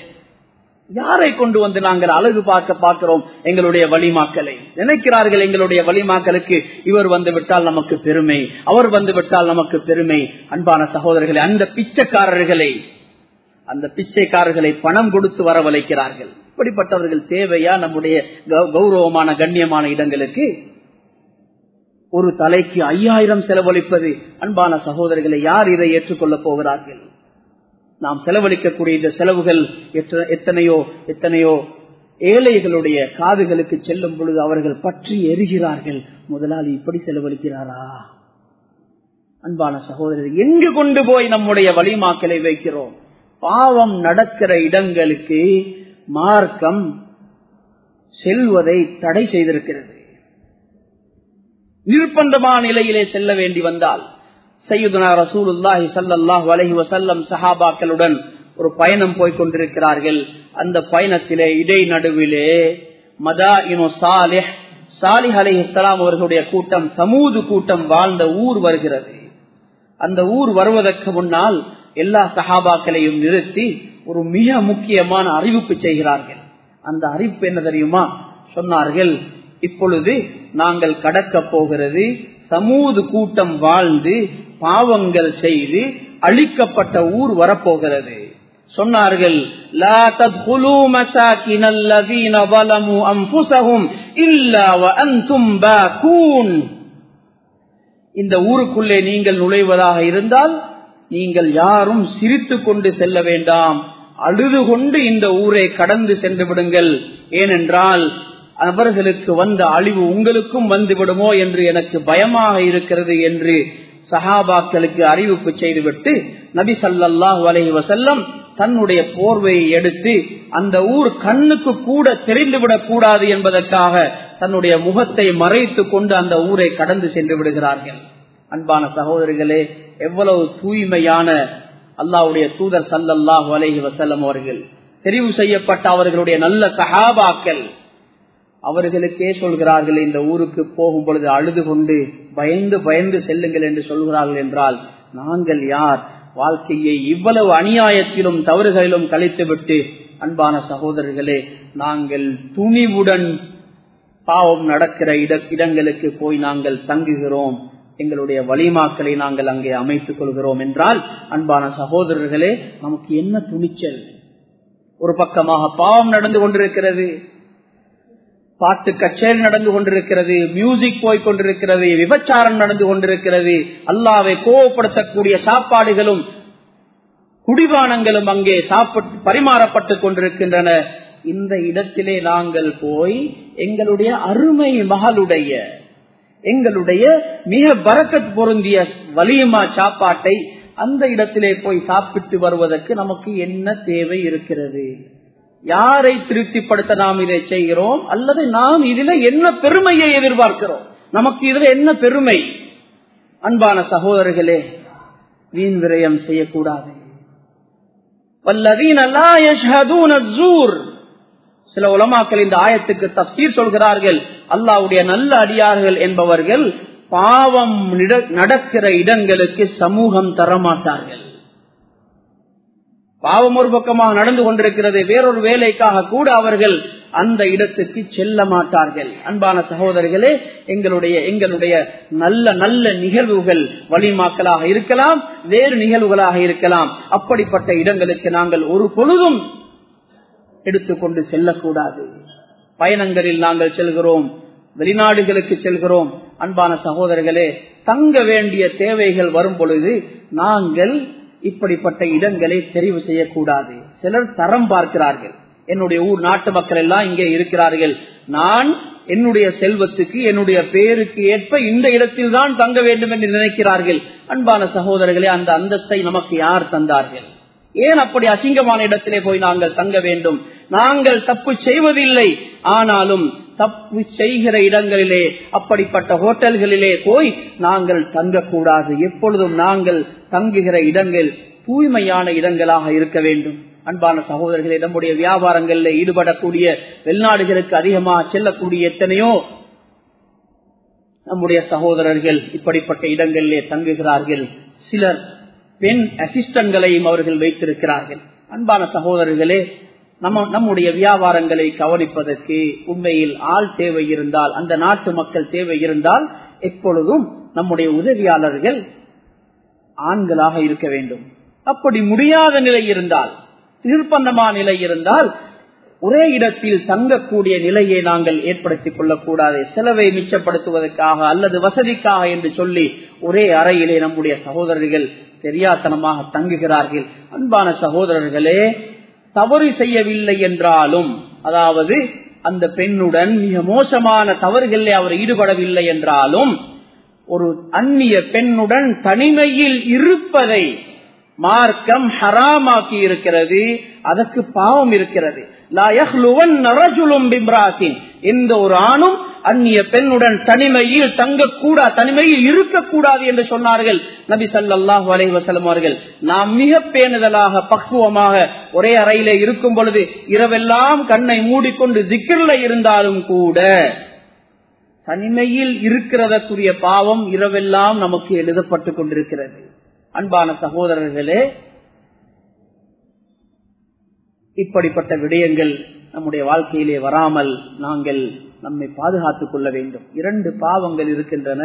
யாரை கொண்டு வந்து நாங்கள் அழகு பார்க்க பார்க்கிறோம்? எங்களுடைய வழிமாக்களை நினைக்கிறார்கள் எங்களுடைய வழிமாக்களுக்கு இவர் வந்து விட்டால் நமக்கு பெருமை. அவர் வந்து விட்டால் நமக்கு பெருமை. அன்பான சகோதரர்களே அந்த பிச்சைக்காரர்களை அந்த பிச்சைக்காரர்களை பணம் கொடுத்து வரவழைக்கிறார்கள். இப்படிப்பட்டவர்கள் தேவையா? நம்முடைய கௌரவமான கண்ணியமான இடங்களுக்கு. ஒரு தலைக்கு ஐயாயிரம் செலவழிப்பது. அன்பான சகோதரர்களை யார் இதை ஏற்றுக்கொள்ளப் போகிறார்கள்? நாம் செலவழிக்கக்கூடிய இந்த செலவுகள் எத்தனையோ எத்தனையோ ஏழைகளுடைய காதுகளுக்கு செல்லும் பொழுது அவர்கள் பற்றி எரிகிறார்கள். முதலாளி இப்படி செலவழிக்கிறாரா? அன்பான சகோதரர் எங்கு கொண்டு போய் நம்முடைய வழிமாக்களை வைக்கிறோம்? பாவம் நடக்கிற இடங்களுக்கு மார்க்கம் செல்வதை தடை செய்திருக்கிறது. நிர்பந்தமான நிலையிலே செல்ல வேண்டி வந்தால் சையுதுனா ரசூலுல்லாஹி சல்லாஹூ அலஹி வசல்லம் சஹாபாக்களுடன் ஒரு பயணம் போய்கொண்டிருக்கிறார்கள் அந்த பயணத்திலே இடை நடுவிலே மதா இனோ சாலிஹ் சாலிஹ் அலி இஸ்லாம் அவர்களுடைய கூட்டம் சமூது கூட்டம் வாழ்ந்த ஊர் வருகிறது. அந்த ஊர் வருவதற்கு முன்னால் எல்லா சஹாபாக்களையும் நிறுத்தி ஒரு மிக முக்கியமான அறிவிப்பு செய்கிறார்கள். அந்த அறிவிப்பு என்ன தெரியுமா? சொன்னார்கள் இப்பொழுது நாங்கள் கடக்க போகிறது சமூது கூட்டம் வாழ்ந்து பாவங்கள் செய்து அழிக்கப்பட்ட ஊர் வரப்போகிறது. சொன்னார்கள் இந்த ஊருக்குள்ளே நீங்கள் நுழைவதாக இருந்தால் நீங்கள் யாரும் சிரித்து கொண்டு செல்ல வேண்டாம். அழுது கொண்டு இந்த ஊரை கடந்து சென்று விடுங்கள். ஏனென்றால் அவர்களுக்கு வந்த அழிவு உங்களுக்கும் வந்துவிடுமோ என்று எனக்கு பயமாக இருக்கிறது என்று சஹாபாக்களுக்கு அறிவிப்பு செய்துவிட்டு நபி சல்லாஹ் அலஹி வசல்லம் தன்னுடைய போர்வையை எடுத்து அந்த ஊர் கண்ணுக்கு கூட தெரிந்துவிடக் கூடாது என்பதற்காக தன்னுடைய முகத்தை மறைத்து கொண்டு அந்த ஊரை கடந்து சென்று விடுகிறார்கள். அன்பான சகோதரிகளே எவ்வளவு தூய்மையான அல்லாவுடைய தூதர் சல்லல்லாஹ் அலஹி வசல்லம் அவர்கள். தெரிவு செய்யப்பட்ட அவர்களுடைய நல்ல சகாபாக்கள் அவர்களுக்கே சொல்கிறார்கள் இந்த ஊருக்கு போகும் பொழுது அழுது கொண்டு பயந்து பயந்து செல்லுங்கள் என்று சொல்கிறார்கள் என்றால் நாங்கள் யார்? வாழ்க்கையை இவ்வளவு அநியாயத்திலும் தவறுகளிலும் கழித்துவிட்டு அன்பான சகோதரர்களே நாங்கள் துணிவுடன் பாவம் நடக்கிற இட இடங்களுக்கு போய் நாங்கள் தங்குகிறோம். எங்களுடைய வழிமாக்களை நாங்கள் அங்கே அமைத்துக் கொள்கிறோம் என்றால் அன்பான சகோதரர்களே நமக்கு என்ன துணிச்சல்? ஒரு பக்கமாக பாவம் நடந்து கொண்டிருக்கிறது. பாட்டு கச்சேரி நடந்து கொண்டிருக்கிறது மியூசிக் போய் கொண்டிருக்கிறது விபச்சாரம் நடந்து கொண்டிருக்கிறது. அல்லாவை கோவப்படுத்தக்கூடிய சாப்பாடுகளும் குடிபானங்களும் அங்கே சாப்பிட்டு பரிமாறப்பட்டுக் கொண்டிருக்கின்றன. இந்த இடத்திலே நாங்கள் போய் எங்களுடைய அருமை மகளுடைய எங்களுடைய மிக பறக்கத் பொருந்திய வலியுமா சாப்பாட்டை அந்த இடத்திலே போய் சாப்பிட்டு வருவதற்கு நமக்கு என்ன தேவை இருக்கிறது? யாரை திருப்திப்படுத்த நாம் இதை செய்கிறோம்? அல்லது நாம் இதுல என்ன பெருமையை எதிர்பார்க்கிறோம்? நமக்கு இதுல என்ன பெருமை? அன்பான சகோதரர்களே வீண் விரயம் செய்யக்கூடாது. சில உலமாக்கள் இந்த ஆயத்துக்கு தப்சீர் சொல்கிறார்கள். அல்லாவுடைய நல்ல அடியார்கள் என்பவர்கள் பாவம் நடக்கிற இடங்களுக்கு சமூகம் தரமாட்டார்கள். பாவம் ஒரு பக்கமாக நடந்து கொண்டிருக்கிறது வேறொரு வேலைக்காக கூட அவர்கள் அந்த இடத்துக்கு செல்ல மாட்டார்கள். அன்பான சகோதரர்களே எங்களுடைய எங்களுடைய நல்ல நல்ல நிகழ்வுகள் வழிமாக்கலாக இருக்கலாம் வேறு நிகழ்வுகளாக இருக்கலாம். அப்படிப்பட்ட இடங்களுக்கு நாங்கள் ஒரு பொழுதும் எடுத்துக்கொண்டு செல்லக்கூடாது. பயணங்களில் நாங்கள் செல்கிறோம் வெளிநாடுகளுக்கு செல்கிறோம். அன்பான சகோதரர்களே தங்க வேண்டிய தேவைகள் வரும் பொழுது நாங்கள் இப்படிப்பட்ட இடங்களை தெரிவு செய்யக்கூடாது. சிலர் தரம் பார்க்கிறார்கள். என்னுடைய ஊர் நாட்டு மக்கள் எல்லாம் இங்கே இருக்கிறார்கள். நான் என்னுடைய செல்வத்துக்கு என்னுடைய பேருக்கு ஏற்ப இந்த இடத்தில் தான் தங்க வேண்டும் என்று நினைக்கிறார்கள். அன்பான சகோதரர்களே அந்த அந்தஸ்தை நமக்கு யார் தந்தார்கள்? ஏன் அப்படி அசிங்கமான இடத்திலே போய் நாங்கள் தங்க வேண்டும்? நாங்கள் தப்பு செய்வதில்லை. ஆனாலும் தப்பு செய்கிற இடங்களிலே அப்படிப்பட்ட ஹோட்டல்களிலே போய் நாங்கள் தங்கக்கூடாது. எப்பொழுதும் நாங்கள் தங்குகிற இடங்கள் தூய்மையான இடங்களாக இருக்க வேண்டும். அன்பான சகோதரர்களே நம்முடைய வியாபாரங்களில் ஈடுபடக்கூடிய வெளிநாடுகளுக்கு அதிகமாக செல்லக்கூடிய எத்தனையோ நம்முடைய சகோதரர்கள் இப்படிப்பட்ட இடங்களிலே தங்குகிறார்கள். சிலர் பெண் அசிஸ்டன்ட்களையும் அவர்கள் வைத்திருக்கிறார்கள். அன்பான சகோதரர்களே நம்ம நம்முடைய வியாபாரங்களை கவனிப்பதற்கு உண்மையில் ஆள் தேவை இருந்தால் அந்த நாட்டு மக்கள் தேவை இருந்தால் எப்பொழுதும் நம்முடைய உதவியாளர்கள் ஆண்களாக இருக்க வேண்டும். அப்படி முடியாத நிலை இருந்தால் நிர்பந்தமான நிலை இருந்தால் ஒரே இடத்தில் தங்கக்கூடிய நிலையை நாங்கள் ஏற்படுத்திக் கொள்ளக்கூடாது. செலவை மிச்சப்படுத்துவதற்காக அல்லது வசதிக்காக என்று சொல்லி ஒரே அறையிலே நம்முடைய சகோதரர்கள் தெரியாத்தனமாக தங்குகிறார்கள். அன்பான சகோதரர்களே தவறு செய்யவில்லை என்றாலும் அதாவது அந்த பெண்ணுடன் மிக மோசமான தவறுகளில் அவர் ஈடுபடவில்லை என்றாலும் ஒரு அந்நிய பெண்ணுடன் தனிமையில் இருப்பதை மார்க்கம் ஹராமாக்கி இருக்கிறது அதற்கு பாவம் இருக்கிறது. எந்த ஒரு ஆணும் அந்நிய பெண்ணுடன் தனிமையில் தங்கக்கூடா தனிமையில் இருக்கக்கூடாது என்று சொன்னார்கள் நபி சல்லாஹூ அலை வசலம் அவர்கள். நாம் மிக பேணுதலாக பக்குவமாக ஒரே அறையிலே இருக்கும் பொழுது இரவெல்லாம் கண்ணை மூடிக்கொண்டு திக்கிரில் இருந்தாலும் கூட தனிமையில் இருக்கிறதற்குரிய பாவம் இரவெல்லாம் நமக்கு எழுதப்பட்டு கொண்டிருக்கிறது. அன்பான சகோதரர்களே இப்படிப்பட்ட விடயங்கள் நம்முடைய வாழ்க்கையிலே வராமல் நாங்கள் நம்மை பாதுகாத்துக் கொள்ள வேண்டும். இரண்டு பாவங்கள் இருக்கின்றன.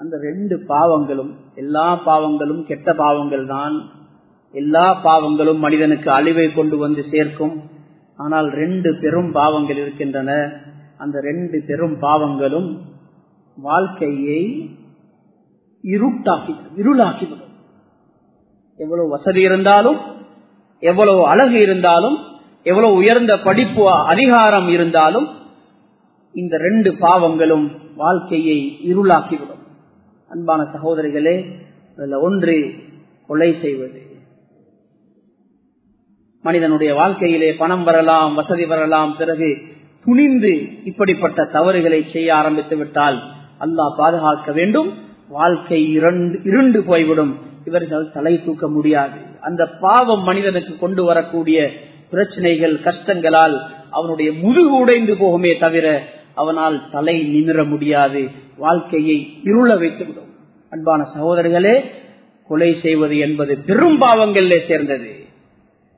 அந்த ரெண்டு பாவங்களும் எல்லா பாவங்களும் கெட்ட பாவங்கள் தான் எல்லா பாவங்களும் மனிதனுக்கு அழிவை கொண்டு வந்து சேர்க்கும். ஆனால் ரெண்டு பெரும் பாவங்கள் இருக்கின்றன. அந்த ரெண்டு பெரும் பாவங்களும் வாழ்க்கையை இருட்டாக்கி இருளாக்கிவிடும் எவ்வளவு வசதி இருந்தாலும் எவ்வளவு அழகு இருந்தாலும் எவ்வளவு உயர்ந்த படிப்பு அதிகாரம் இருந்தாலும் இந்த ரெண்டு பாவங்களும் வாழ்க்கையை இருளாக்கிவிடும். அன்பான சகோதரிகளே அதுல ஒன்று கொலை செய்வது. மனிதனுடைய வாழ்க்கையிலே பணம் வரலாம் வசதி வரலாம் பிறகு துணிந்து இப்படிப்பட்ட தவறுகளை செய்ய ஆரம்பித்து விட்டால் அல்லாஹ் பாதுகாக்க வேண்டும் வாழ்க்கை இரண்டு இருண்டு போய்விடும். இவர்கள் தலை தூக்க முடியாது. அந்த பாவம் மனிதனுக்கு கொண்டு வரக்கூடிய பிரச்சனைகள் கஷ்டங்களால் அவனுடைய முதுகு உடைந்து போகுமே தவிர அவனால் தலை நிமிர முடியாது. வாழ்க்கையை இருள வைத்துவிடும். அன்பான சகோதரர்களே கொலை செய்வது என்பது பெரும் பாவங்களிலே சேர்ந்தது.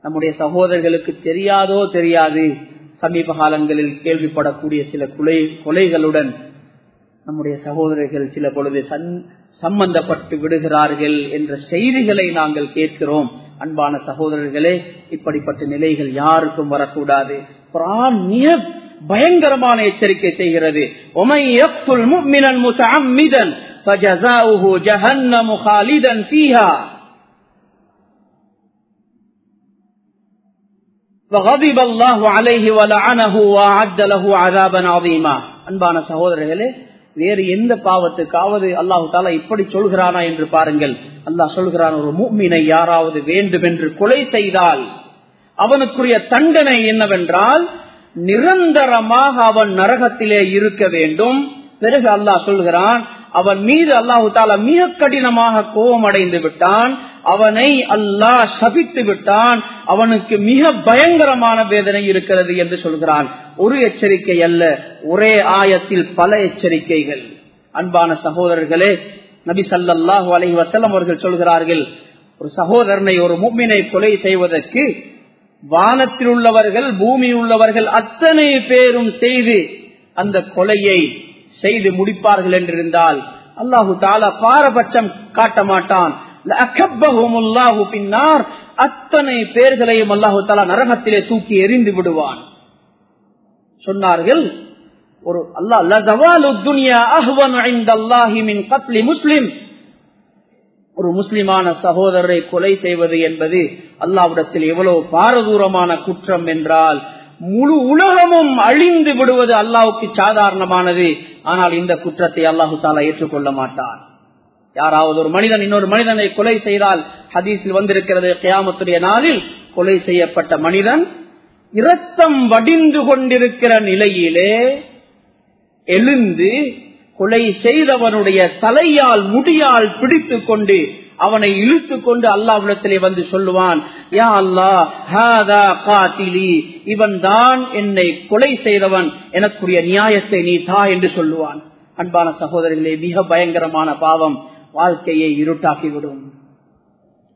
நம்முடைய சகோதரர்களுக்கு தெரியாதோ தெரியாது. சமீப காலங்களில் கேள்விப்படக்கூடிய சில கொலை கொலைகளுடன் நம்முடைய சகோதரர்கள் சில பொழுது சம்பந்தப்பட்டு விடுகிறார்கள் என்ற செய்திகளை நாங்கள் கேட்கிறோம். அன்பான சகோதரர்களே இப்படிப்பட்ட நிலைகள் யாருக்கும் வரக்கூடாது. குரான் மிக பயங்கரமான எச்சரிக்கை செய்கிறது. அன்பான சகோதரர்களே வேறு எந்த பாவத்துக்காவது அல்லாஹு தாலா இப்படி சொல்கிறானா என்று பாருங்கள். அல்லாஹ் சொல்கிறான் ஒரு மூமினை யாராவது வேண்டும் என்று கொலை செய்தால் அவனுக்குரிய தண்டனை என்னவென்றால் நிரந்தரமாக அவன் நரகத்திலே இருக்க வேண்டும். பிறகு அல்லாஹ் சொல்கிறான் அவன் மீது அல்லாஹு தாலா மிக கடினமாக கோபம் அடைந்து விட்டான். அவனை அல்லாஹ் சபித்து விட்டான். அவனுக்கு மிக பயங்கரமான வேதனை இருக்கிறது என்று சொல்கிறான். ஒரு எச்சரிக்கை அல்ல ஒரே ஆயத்தில் பல எச்சரிக்கைகள். அன்பான சகோதரர்களே நபி சல்லாஹூ அலஹி அவர்கள் சொல்கிறார்கள் ஒரு சகோதரனை ஒரு மும்மினை கொலை செய்வதற்கு வானத்தில் உள்ளவர்கள் பூமியில் உள்ளவர்கள் அத்தனை பேரும் செய்து அந்த கொலையை செய்து முடிப்பார்கள் என்றிருந்தால் அல்லாஹு தாலா பாரபட்சம் காட்ட மாட்டான். பின்னார். அத்தனை பேர்களையும் அல்லாஹு தாலா நரகத்திலே தூக்கி எறிந்து விடுவான். சொன்னார்கள் ஒரு முஸ்லிம். ஒரு முஸ்லிமான சகோதரரை கொலை செய்வது என்பது அல்லாவிடத்தில் எவ்வளவு பாரதூரமான குற்றம் என்றால் முழு உலகமும் அழிந்து விடுவது அல்லாவுக்கு சாதாரணமானது. ஆனால் இந்த குற்றத்தை அல்லாஹு தாலா ஏற்றுக்கொள்ள மாட்டார் யாராவது ஒரு மனிதன் இன்னொரு மனிதனை கொலை செய்தால் ஹதீஸில் வந்திருக்கிறது கியாமத்துடைய நாளில் கொலை செய்யப்பட்ட மனிதன் இரத்தம் வடிந்து கொண்டிருக்கிற நிலையிலே எழுந்து கொலை செய்தவனுடைய தலையால் முடியால் பிடித்து கொண்டு அவனை இழுத்து கொண்டு அல்லாவிடத்திலே வந்து சொல்லுவான் யா அல்லா இவன் தான் என்னை கொலை செய்தவன் எனக்குரிய நியாயத்தை நீ தா என்று சொல்லுவான். அன்பான சகோதரர்களே மிக பயங்கரமான பாவம் வாழ்க்கையை இருட்டாக்கிவிடும்.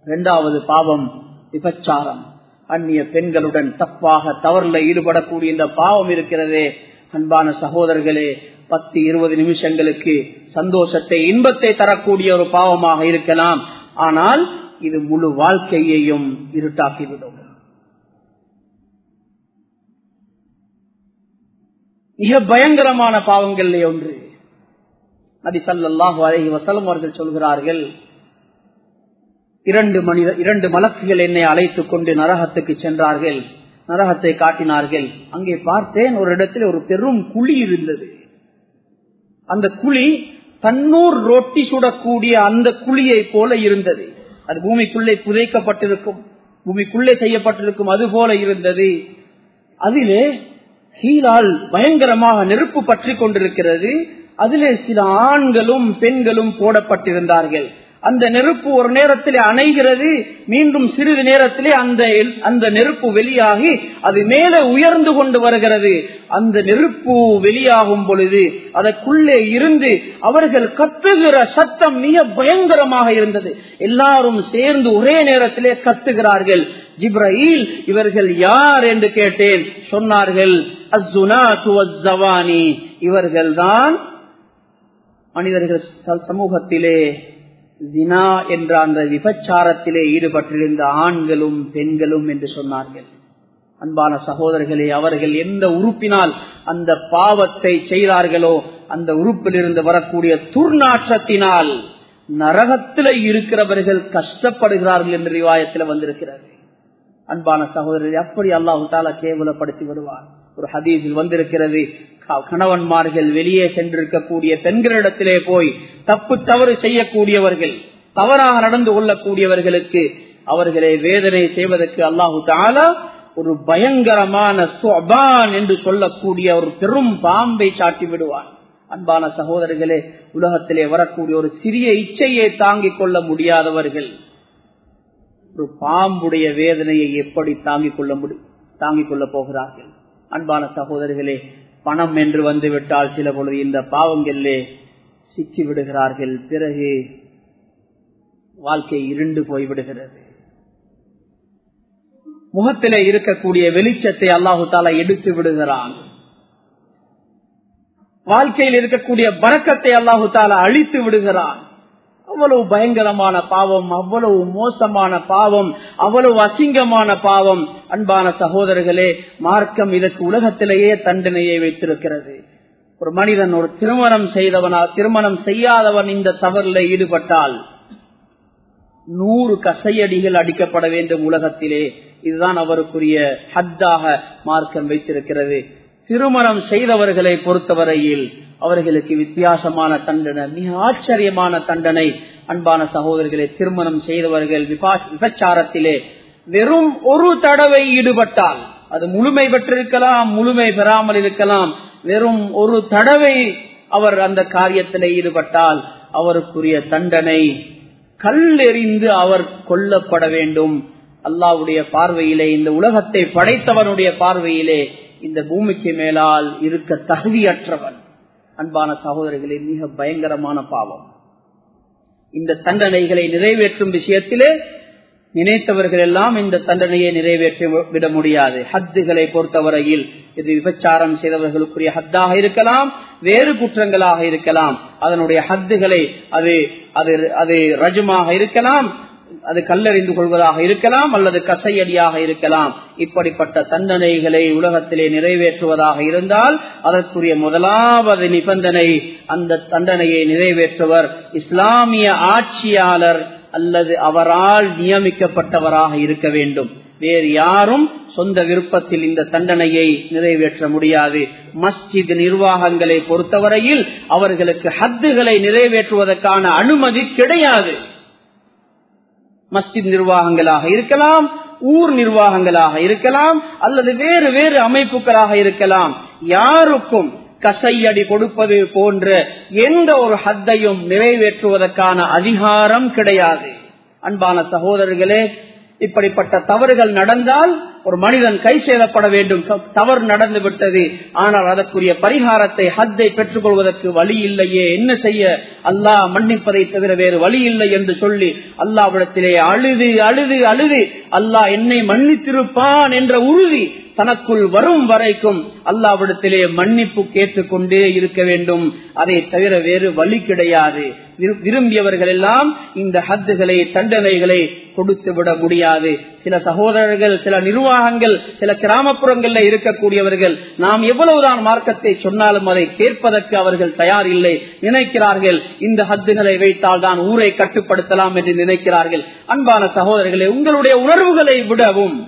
இரண்டாவது பாவம் விபச்சாரம். அந்நிய பெண்களுடன் தப்பாக தவறில் ஈடுபடக்கூடிய இந்த பாவம் இருக்கிறதே. அன்பான சகோதரர்களே பத்து இருபது நிமிஷங்களுக்கு சந்தோஷத்தை இன்பத்தை தரக்கூடிய ஒரு பாவமாக இருக்கலாம். ஆனால் இது முழு வாழ்க்கையையும் இருட்டாக்கிவிடும். மிக பயங்கரமான பாவங்கள் ஒன்று. நபி சல்லாஹு அலஹி வசலம் அவர்கள் சொல்கிறார்கள் இரண்டு மனித இரண்டு மலக்குகள் என்னை அழைத்துக் கொண்டு நரகத்துக்கு சென்றார்கள். நரகத்தை காட்டினார்கள். அங்கே பார்த்தேன் ஒரு இடத்தில் ஒரு பெரும் குழி இருந்தது. அந்த குழி தன்னூர் ரொட்டி சுடக்கூடிய அந்த குழியை போல இருந்தது. அது பூமிக்குள்ளே புதைக்கப்பட்டிருக்கும் பூமிக்குள்ளே செய்யப்பட்டிருக்கும் அது போல இருந்தது. அதிலே ஹீரால் பயங்கரமாக நெருப்பு பற்றி கொண்டிருக்கிறது. அதிலே சில ஆண்களும் பெண்களும் போடப்பட்டிருந்தார்கள். அந்த நெருப்பு ஒரு நேரத்திலே அணைகிறது மீண்டும் சிறிது நேரத்திலே அந்த அந்த நெருப்பு வெளியாகி அது மேலே உயர்ந்து கொண்டு வருகிறது. அந்த நெருப்பு வெளியாகும் பொழுது அதற்குள்ளே இருந்து அவர்கள் கத்துகிற சத்தம் மிக பயங்கரமாக இருந்தது. எல்லாரும் சேர்ந்து ஒரே நேரத்திலே கத்துகிறார்கள். ஜிப்ரஹீல் இவர்கள் யார் என்று கேட்டேன். சொன்னார்கள் இவர்கள் தான் மனிதர்கள் சமூகத்திலே தினா என்ற அந்த விபச்சாரத்திலே ஈடுபட்டிருந்த ஆண்களும் பெண்களும் என்று சொன்னார்கள். அன்பான சகோதரர்களே அவர்கள் எந்த உறுப்பினால் அந்த பாவத்தை செய்தார்களோ அந்த உறுப்பிலிருந்து வரக்கூடிய துர்நாற்றத்தினால் நரகத்தில் இருக்கிறவர்கள் கஷ்டப்படுகிறார்கள் என்று ரிவாயத்தில் வந்திருக்கிறது. அன்பான சகோதரர் அப்படி அல்லாஹு தாலா கேவலப்படுத்தி வருவார்கள் ஒரு ஹதீஸில் வந்திருக்கிறது. கணவன்மார்கள் வெளியே சென்றிருக்கக்கூடிய பெண்களிடத்திலே போய் தப்பு தவறு செய்யக்கூடியவர்கள் தவறாக நடந்து கொள்ளக்கூடியவர்களுக்கு அவர்களை வேதனை செய்வதற்கு அல்லாஹு தாலா ஒரு பயங்கரமான சுபான் என்று சொல்லக்கூடிய ஒரு பெரும் பாம்பை சாட்டி விடுவான். அன்பான சகோதரர்களே உலகத்திலே வரக்கூடிய ஒரு சிறிய இச்சையை தாங்கிக் கொள்ள முடியாதவர்கள் ஒரு பாம்புடைய வேதனையை எப்படி தாங்கிக் கொள்ள முடியும் தாங்கிக் கொள்ள போகிறார்கள்? அன்பான சகோதரர்களே பணம் என்று வந்துவிட்டால் சில பொழுது இந்த பாவங்களிலே சிக்கி விடுகிறார்கள் பிறகு வாழ்க்கை இருண்டு போய்விடுகிறது. முகத்திலே இருக்கக்கூடிய வெளிச்சத்தை அல்லாஹு தாலா எடுத்து விடுகிறான். வாழ்க்கையில் இருக்கக்கூடிய பறக்கத்தை அல்லாஹு தாலா அழித்து விடுகிறான். அவ்வளவு பயங்கரமான பாவம் அவ்வளவு மோசமான பாவம் அவ்வளவு அசிங்கமான பாவம். அன்பான சகோதரர்களே மார்க்கம் இதற்கு உலகத்திலேயே தண்டனையை வைத்திருக்கிறது. ஒரு மனிதன் ஒரு திருமணம் செய்தவனா திருமணம் செய்யாதவன் இந்த தவறில் ஈடுபட்டால் நூறு கசையடிகள் அடிக்கப்பட வேண்டும் உலகத்திலே. இதுதான் அவருக்குரிய ஹத்தாக மார்க்கம் வைத்திருக்கிறது. திருமணம் செய்தவர்களை பொறுத்தவரையில் அவர்களுக்கு வித்தியாசமான தண்டனை மிக ஆச்சரியமான தண்டனை. அன்பான சகோதரர்களை திருமணம் செய்தவர்கள் விபச்சாரத்திலே வெறும் ஒரு தடவை ஈடுபட்டால் அது முழுமை பெற்றிருக்கலாம் முழுமை பெறாமல் இருக்கலாம் வெறும் ஒரு தடவை அவர் அந்த காரியத்தில் ஈடுபட்டால் அவருக்குரிய தண்டனை. கல்லெறிந்து அவர் கொல்லப்பட வேண்டும். அல்லாவுடைய பார்வையிலே இந்த உலகத்தை படைத்தவனுடைய பார்வையிலே இந்த பூமிக்கு மேலால் இருக்க தகுதியற்றவன் அன்பான சகோதரர்களே மிக பயங்கரமான பாவம். இந்த தண்டனைகளை நிறைவேற்றும் விஷயத்திலே நினைத்தவர்கள் எல்லாம் இந்த தண்டனையை நிறைவேற்றி விட முடியாது. ஹத்துகளை பொறுத்தவரையில் இது விபச்சாரம் செய்தவர்களுக்குரிய ஹத்தாக இருக்கலாம் வேறு குற்றங்களாக இருக்கலாம். அதனுடைய ஹத்துகளை அது அது அது ரஜுமாக இருக்கலாம். அது கல்லறிந்து கொள்வதாக இருக்கலாம் அல்லது கசையடியாக இருக்கலாம். இப்படிப்பட்ட தண்டனைகளை உலகத்திலே நிறைவேற்றுவதாக இருந்தால் அதற்குரிய முதலாவது நிபந்தனை அந்த தண்டனையை நிறைவேற்றுவர். இஸ்லாமிய ஆட்சியாளர் அல்லது அவரால் நியமிக்கப்பட்டவராக இருக்க வேண்டும். வேறு யாரும் சொந்த விருப்பத்தில் இந்த தண்டனையை நிறைவேற்ற முடியாது. மஸ்ஜித் நிர்வாகங்களை பொறுத்தவரையில் அவர்களுக்கு ஹத்துகளை நிறைவேற்றுவதற்கான அனுமதி கிடையாது. மஸ்ஜித் நிர்வாகங்களாக இருக்கலாம் ஊர் நிர்வாகங்களாக இருக்கலாம் அல்லது வேறு வேறு அமைப்புகளாக இருக்கலாம். யாருக்கும் கசையடி கொடுப்பது போன்ற எந்த ஒரு ஹத்தையும் நிறைவேற்றுவதற்கான அதிகாரம் கிடையாது. அன்பான சகோதரர்களே இப்படிப்பட்ட தவறுகள் நடந்தால் ஒரு மனிதன் கை சேதப்பட வேண்டும். தவறு நடந்து விட்டது. ஆனால் அதற்குரிய பரிகாரத்தை ஹத்தை பெற்றுக் கொள்வதற்கு வழி இல்லையே. என்ன செய்ய? அல்லாஹ் மன்னிப்பதை தவிர வேறு வழி இல்லை என்று சொல்லி அல்லாவிடத்திலே அழுது அழுது அழுது அல்லாஹ் என்னை மன்னித்திருப்பான் என்ற உறுதி தனக்குள் வரும் வரைக்கும் அல்லாவிடத்திலே மன்னிப்பு கேட்டுக்கொண்டே இருக்க வேண்டும். அதை தவிர வேறு வழி கிடையாது. விரும்பியவர்கள் எல்லாம் இந்த ஹத்துகளை தண்டனைகளை கொடுத்து விட முடியாது. சில சகோதரர்கள் சில வளாகங்கள் சில கிராமப்புறங்கள்ல இருக்கக்கூடியவர்கள் நாம் எவ்வளவுதான் மார்க்கத்தை சொன்னாலும் அதை கேட்பதற்கு அவர்கள் தயார் இல்லை நினைக்கிறார்கள் இந்த ஹத்துகளை வைத்தால் தான் ஊரை கட்டுப்படுத்தலாம் என்று நினைக்கிறார்கள். அன்பான சகோதரர்களே உங்களுடைய உணர்வுகளை விடவும்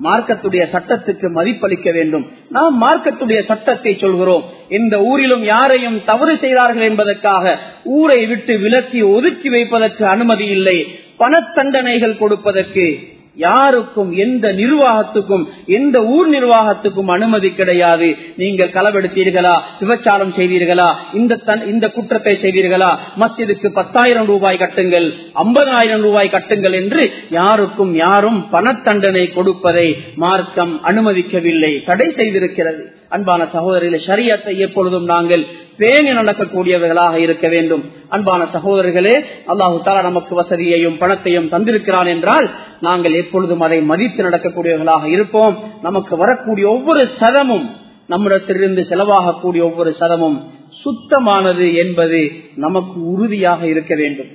மார்க்கத்துடைய சட்டத்துக்கு மதிப்பளிக்க வேண்டும். நாம் மார்க்கத்துடைய சட்டத்தை சொல்கிறோம். இந்த ஊரிலும் யாரையும் தவறு செய்தார்கள் என்பதற்காக ஊரை விட்டு விலக்கி ஒதுக்கி வைப்பதற்கு அனுமதி இல்லை. பண தண்டனைகள் கொடுப்பதற்கு யாருக்கும் எந்த நிர்வாகத்துக்கும் எந்த ஊர் நிர்வாகத்துக்கும் அனுமதி கிடையாது. நீங்கள் களவெடுத்தீர்களா? விபச்சாரம் செய்தீர்களா? இந்த இந்த குற்றத்தை செய்தீர்களா? மஸ்ஜிதுக்கு பத்தாயிரம் ரூபாய் கட்டுங்கள் ஐம்பதாயிரம் ரூபாய் கட்டுங்கள் என்று யாருக்கும் யாரும் பணத்தண்டனை கொடுப்பதை மார்க்கம் அனுமதிக்கவில்லை. தடை செய்திருக்கிறது. அன்பான சகோதரிகளை சரியத்தை எப்பொழுதும் நாங்கள் பேணி நடக்கக்கூடியவர்களாக இருக்க வேண்டும். அன்பான சகோதரர்களே அல்லாஹு தாலா நமக்கு வசதியையும் பணத்தையும் தந்திருக்கிறான் என்றால் நாங்கள் எப்பொழுதும் அதை மதித்து நடக்கக்கூடியவர்களாக இருப்போம். நமக்கு வரக்கூடிய ஒவ்வொரு சதமும் நம்மிடத்திலிருந்து செலவாகக்கூடிய ஒவ்வொரு சதமும் சுத்தமானது என்பது நமக்கு உறுதியாக இருக்க வேண்டும்.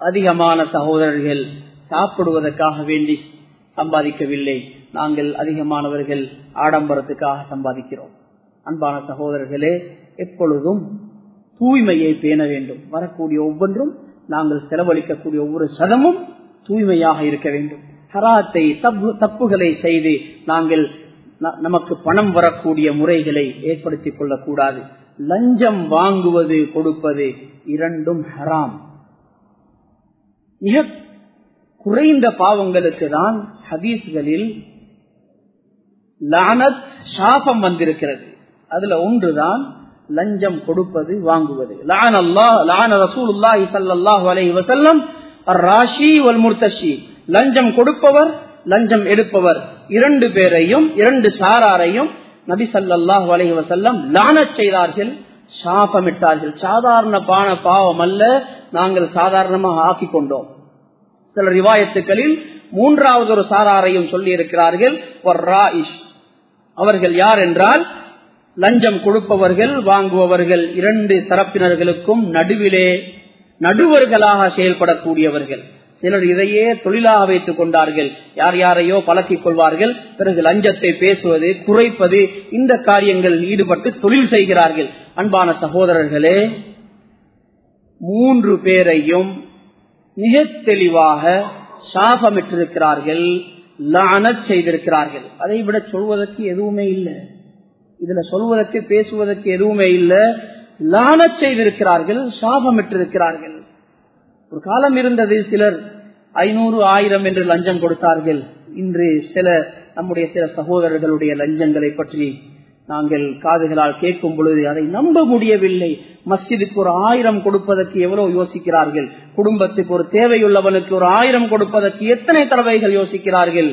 அதிகமான சகோதரர்கள் சாப்பிடுவதற்காக வேண்டி சம்பாதிக்கவில்லை. நாங்கள் அதிகமானவர்கள் ஆடம்பரத்துக்காக சம்பாதிக்கிறோம். அன்பான சகோதரர்களே எப்பொழுதும் தூய்மையை பேண வேண்டும். வரக்கூடிய ஒவ்வொன்றும் நாங்கள் செலவழிக்கக்கூடிய ஒவ்வொரு சதமும் தூய்மையாக இருக்க வேண்டும். ஹராத்தை தப்புகளை செய்து நாங்கள் நமக்கு பணம் வரக்கூடிய முறைகளை ஏற்படுத்திக் கொள்ளக்கூடாது. லஞ்சம் வாங்குவது கொடுப்பது இரண்டும் ஹராம். மிக குறைந்த பாவங்களுக்கு தான் ஹதீஸ்களில் லானத் சாபம் வந்திருக்கிறது. அதுல ஒன்றுதான் லஞ்சம் கொடுப்பது வாங்குவது. லான் அல்லா லான ரசூலுல்லாஹி ஸல்லல்லாஹு அலைஹி வஸல்லம் ராஷி வல் முர்தஷி லஞ்சம் கொடுப்பவர் லஞ்சம் எடுப்பவர். இரண்டு பேரையும் இரண்டு சாராரையும் நபி சல்லாஹ் அலஹி வசல்லம் லானச் செய்தார்கள் சாபமிட்டார்கள். சாதாரண பான பாவம் அல்ல நாங்கள் சாதாரணமாக ஆக்கிக் கொண்டோம். சில ரிவாயத்துக்களில் மூன்றாவது ஒரு சாராரையும் சொல்லி இருக்கிறார்கள் அவர்கள் யார் என்றால் லஞ்சம் கொடுப்பவர்கள் வாங்குபவர்கள் இரண்டு தரப்பினர்களுக்கும் நடுவிலே நடுவர்களாக செயல்படக்கூடியவர்கள். சிலர் இதையே தொழிலாக வைத்துக் கொண்டார்கள். யார் யாரையோ பழக்கிக் கொள்வார்கள். பிறகு லஞ்சத்தை பேசுவது குறைப்பது இந்த காரியங்கள் ஈடுபட்டு தொழில் செய்கிறார்கள். அன்பான சகோதரர்களே மூன்று பேரையும் மிக தெளிவாக சாபமிட்டிருக்கிறார்கள் லானத் செய்திருக்கிறார்கள். அதை விட சொல்வதற்கு எதுவுமே இல்லை. இதுல சொல்வதற்கு பேசுவதற்கு எதுவுமே இல்லை. லான செய்திருக்கிறார்கள் சாபமிட்டிருக்கிறார்கள். ஒரு காலம் இருந்தது சிலர் ஐநூறு ஆயிரம் என்று லஞ்சம் கொடுத்தார்கள். இன்று சில நம்முடைய சில சகோதரர்களுடைய லஞ்சங்களை பற்றி நாங்கள் காதுகளால் கேட்கும் பொழுது அதை நம்ப முடியவில்லை. மஸ்ஜிதுக்கு ஒரு ஆயிரம் கொடுப்பதற்கு எவ்வளவு யோசிக்கிறார்கள்? குடும்பத்துக்கு ஒரு தேவையுள்ளவனுக்கு ஒரு ஆயிரம் கொடுப்பதற்கு எத்தனை தடவைகள் யோசிக்கிறார்கள்?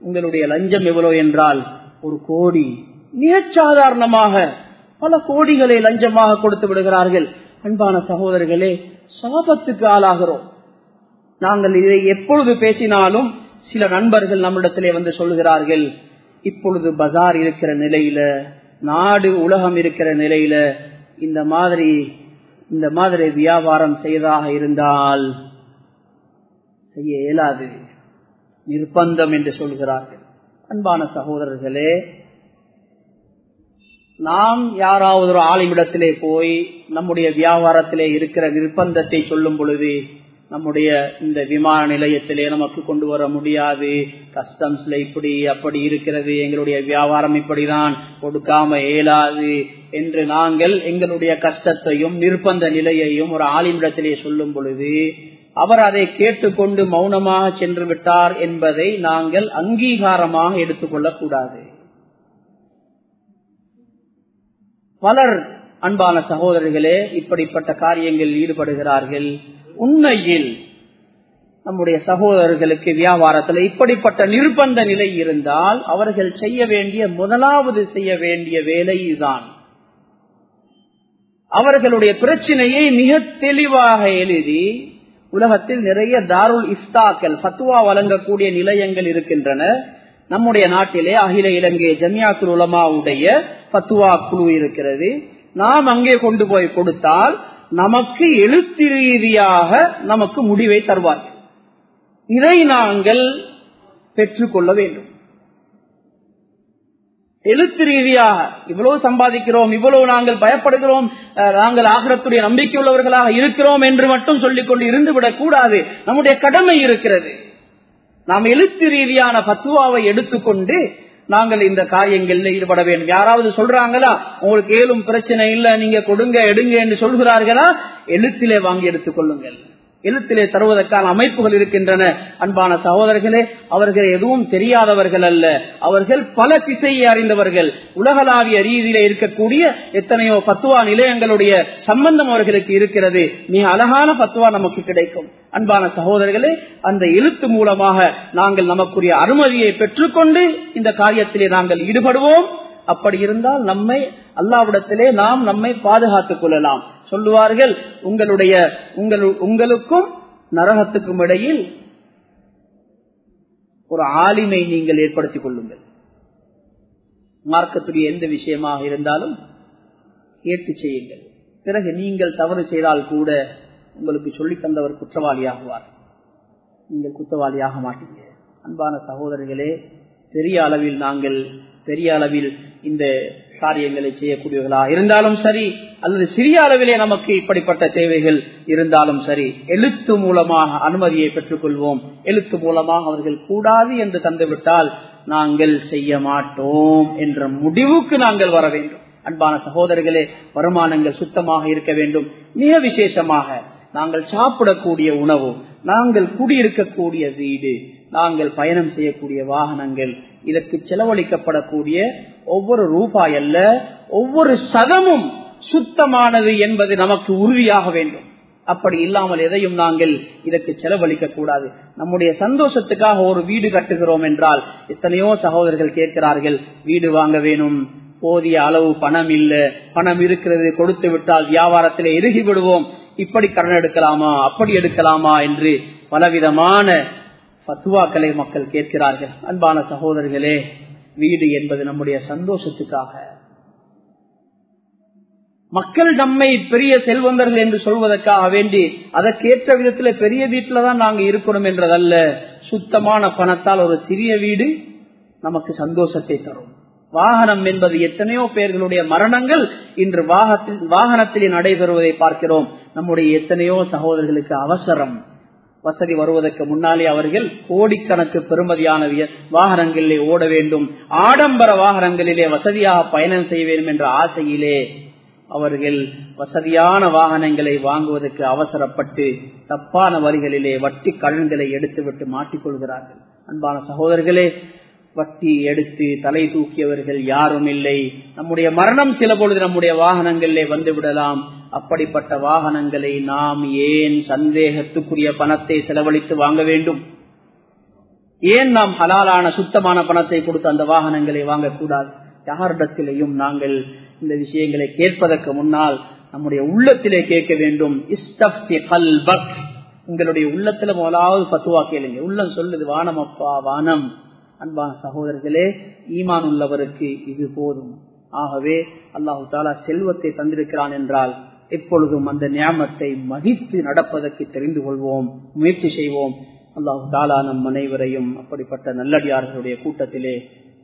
உங்களுடைய லஞ்சம் எவ்வளவு என்றால் ஒரு கோடி. மிகச் சாதாரணமாக பல கோடிகளை லஞ்சமாக கொடுத்து விடுகிறார்கள். அன்பான சகோதரர்களே சாபத்துக்கு ஆளாகிறோம். நாங்கள் இதை எப்பொழுது பேசினாலும் சில நண்பர்கள் நம்மிடத்திலே வந்து சொல்லுகிறார்கள் இப்பொழுது பஜார் இருக்கிற நிலையில நாடு உலகம் இருக்கிற நிலையில இந்த மாதிரி இந்த மாதிரி வியாபாரம் செய்வதாக இருந்தால் செய்ய இயலாது. நிர்பந்தம் என்று சொல்கிறார்கள். அன்பான சகோதரர்களே நாம் யாராவது ஒரு ஆலிமிடத்திலே போய் நம்முடைய வியாபாரத்திலே இருக்கிற நிர்பந்தத்தை சொல்லும் பொழுது நம்முடைய இந்த விமான நிலையத்திலே நமக்கு கொண்டு வர முடியாது. கஸ்டம்ஸ்ல இப்படி அப்படி இருக்கிறது. எங்களுடைய வியாபாரம் இப்படிதான். கொடுக்காம இயலாது என்று நாங்கள் எங்களுடைய கஷ்டத்தையும் நிர்பந்த நிலையையும் ஒரு ஆலிமிடத்திலே சொல்லும் பொழுது அவர் அதை கேட்டுக்கொண்டு மௌனமாக சென்று விட்டார் என்பதை நாங்கள் அங்கீகாரமாக எடுத்துக்கொள்ளக் பலர் அன்பான சகோதரர்களே இப்படிப்பட்ட காரியங்களில் ஈடுபடுகிறார்கள். உண்மையில் நம்முடைய சகோதரர்களுக்கு வியாபாரத்தில் இப்படிப்பட்ட நிர்பந்த நிலை இருந்தால் அவர்கள் செய்ய வேண்டிய முதலாவது செய்ய வேண்டிய வேலை இதுதான். அவர்களுடைய பிரச்சனையை மிக தெளிவாக எழுதி உலகத்தில் நிறைய தாருல் இஃப்தாக்கள் ஃபத்துவா வழங்கக்கூடிய நிலையங்கள் இருக்கின்றன. நம்முடைய நாட்டிலே அகில இலங்கை ஜமியாத்துல் உலமாவுடைய பத்துவா குழு இருக்கிறது. நாம் அங்கே கொண்டு போய் கொடுத்தால் நமக்கு எழுத்து ரீதியாக நமக்கு முடிவை தருவார்கள். இதை நாங்கள் பெற்றுக்கொள்ள வேண்டும். எழுத்து ரீதியாக இவ்வளவு சம்பாதிக்கிறோம் இவ்வளவு நாங்கள் பயப்படுகிறோம் நாங்கள் ஆகரத்துடைய நம்பிக்கை உள்ளவர்களாக இருக்கிறோம் என்று மட்டும் சொல்லிக்கொண்டு இருந்து விடக்கூடாது நம்முடைய கடமை இருக்கிறது. நாம் எழுத்து ரீதியான பத்துவாவை எடுத்துக்கொண்டு நாங்கள் இந்த காரியங்களில் ஈடுபட வேண்டும். யாராவது சொல்றாங்களா உங்களுக்கு ஏழும் பிரச்சனை இல்ல நீங்க கொடுங்க எடுங்க என்று சொல்கிறார்களா? எழுத்திலே வாங்கி எடுத்துக் கொள்ளுங்கள். எழுத்திலே தருவதற்கான அமைப்புகள் இருக்கின்றன. அன்பான சகோதரர்களே அவர்கள் எதுவும் தெரியாதவர்கள் அல்ல. அவர்கள் பல திசையை அறிந்தவர்கள். உலகளாவிய ரீதியில இருக்கக்கூடிய எத்தனையோ பத்துவா நிலையங்களுடைய சம்பந்தம் அவர்களுக்கு இருக்கிறது. மிக அழகான பத்துவா நமக்கு கிடைக்கும். அன்பான சகோதரர்களே அந்த எழுத்து மூலமாக நாங்கள் நமக்குரிய அனுமதியை பெற்றுக்கொண்டு இந்த காரியத்திலே நாங்கள் ஈடுபடுவோம். அப்படி இருந்தால் நம்மை அல்லாவிடத்திலே நாம் நம்மை பாதுகாத்துக் கொள்ளலாம். சொல்லுவார்கள் உங்களுடைய உங்களுக்கும் நரகத்துக்கும் இடையில் ஒரு ஆலிமை நீங்கள் ஏற்படுத்திக் கொள்ளுங்கள். மார்க்கத்துடைய எந்த விஷயமாக இருந்தாலும் கேட்டு செய்யுங்கள். பிறகு நீங்கள் தவறு செய்தால் கூட உங்களுக்கு சொல்லி தந்தவர் குற்றவாளியாகுவார். நீங்கள் குற்றவாளியாக மாட்டீங்க. அன்பான சகோதரர்களே பெரிய அளவில் நாங்கள் பெரிய அளவில் இந்த காரியங்களை செய்யக்கூடியவர்களா இருந்தாலும் சரி அல்லது சிறிய அளவிலே நமக்கு இப்படிப்பட்ட தேவைகள் இருந்தாலும் சரி எழுத்து மூலமாக அனுமதியை பெற்றுக் கொள்வோம் எழுத்து மூலமாக அவர்கள் கூடாது என்று தந்துவிட்டால் நாங்கள் செய்ய மாட்டோம் என்ற முடிவுக்கு நாங்கள் வர வேண்டும். அன்பான சகோதரர்களே வருமானங்கள் சுத்தமாக இருக்க வேண்டும். மிக விசேஷமாக நாங்கள் சாப்பிடக்கூடிய உணவு நாங்கள் குடியிருக்கக்கூடிய வீடு நாங்கள் பயணம் செய்யக்கூடிய வாகனங்கள் இதற்கு செலவழிக்கப்படக்கூடிய ஒவ்வொரு ரூபாய் அல்ல ஒவ்வொரு சதமும் சுத்தமானது என்பது நமக்கு உறுதியாக வேண்டும். அப்படி இல்லாமல் எதையும் நாங்கள் இதற்கு செலவழிக்க கூடாது. நம்முடைய சந்தோஷத்துக்காக ஒரு வீடு கட்டுகிறோம் என்றால் எத்தனையோ சகோதரர்கள் கேட்கிறார்கள் வீடு வாங்க வேணும் போதிய அளவு பணம் இல்ல பணம் இருக்கிறது கொடுத்து விட்டால் வியாபாரத்தில் எருகி விடுவோம் இப்படி கடன் எடுக்கலாமா அப்படி எடுக்கலாமா என்று பலவிதமான பத்துவாக்களை மக்கள் கேட்கிறார்கள். அன்பான சகோதரர்களே வீடு என்பது நம்முடைய சந்தோஷத்துக்காக. மக்கள் நம்மை பெரிய செல்வந்தர்கள் என்று சொல்வதற்காக வேண்டி அதற்கேற்ற விதத்துல பெரிய வீட்டுல தான் நாங்க இருக்கணும் என்றதல்ல. சுத்தமான பணத்தால் ஒரு சிறிய வீடு நமக்கு சந்தோஷத்தை தரும். வாகனம் என்பது எத்தனையோ பேர்களுடைய மரணங்கள் இன்று வாகனத்தில் நடைபெறுவதை பார்க்கிறோம். நம்முடைய எத்தனையோ சகோதரர்களுக்கு அவசரம். வசதி வருவதற்கு முன்னாலே அவர்கள் கோடிக்கணக்கு பெருமதியான வாகனங்களிலே ஓட வேண்டும். ஆடம்பர வாகனங்களிலே வசதியாக பயணம் செய்ய வேண்டும் என்ற ஆசையிலே அவர்கள் வசதியான வாகனங்களை வாங்குவதற்கு அவசரப்பட்டு தப்பான வரிகளிலே வட்டி கடன்களை எடுத்துவிட்டு மாட்டிக்கொள்கிறார்கள். அன்பான சகோதரர்களே வட்டி எடுத்து தலை தூக்கியவர்கள் யாரும் இல்லை. நம்முடைய மரணம் சில பொழுது நம்முடைய வாகனங்களிலே வந்துவிடலாம் அப்படிப்பட்ட வாகனங்களை நாம் ஏன் சந்தேகத்துக்குரிய பணத்தை செலவழித்து வாங்க வேண்டும்? ஏன் நாம் ஹலாலான சுத்தமான பணத்தை கொடுத்து அந்த வாகனங்களை வாங்கக்கூடாது? யாரிடத்திலேயும் நாங்கள் இந்த விஷயங்களை கேட்பதற்கு முன்னால் நம்முடைய உள்ளத்திலே கேட்க வேண்டும். உங்களுடைய உள்ளத்துல முதலாவது பத்துவா கேளுங்க. உள்ளம் சொல்லுது வானம் அப்பா வானம். அன்பான சகோதரர்களே ஈமான் உள்ளவருக்கு இது போதும். ஆகவே அல்லாஹு தாலா செல்வத்தை தந்திருக்கிறான் என்றால் எப்பொழுதும் அந்த நியாமத்தை மதித்து நடப்பதற்கு தெரிந்து கொள்வோம் முயற்சி செய்வோம். அல்லாஹு தாலா நம் அனைவரையும் அப்படிப்பட்ட நல்லடியார்களுடைய கூட்டத்திலே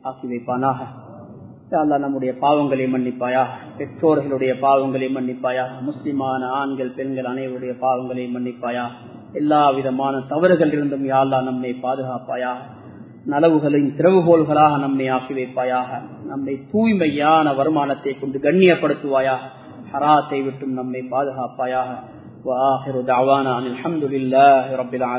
ஆக்கி வைப்பானாக. அல்லா நம்முடைய பாவங்களை மன்னிப்பாயா பெற்றோர்களுடைய பாவங்களை மன்னிப்பாயா முஸ்லிமான ஆண்கள் பெண்கள் அனைவருடைய பாவங்களை மன்னிப்பாயா எல்லா விதமான தவறுகள் இருந்தும் யாழ்லா நம்மை பாதுகாப்பாயா நலவுகளின் திறவுகோள்களாக நம்மை ஆக்கி வைப்பாயாக நம்மை தூய்மையான வருமானத்தை கொண்டு கண்ணியப்படுத்துவாயாக ஹராத்தை விட்டும் நம்மை பாதுகாப்பாயாக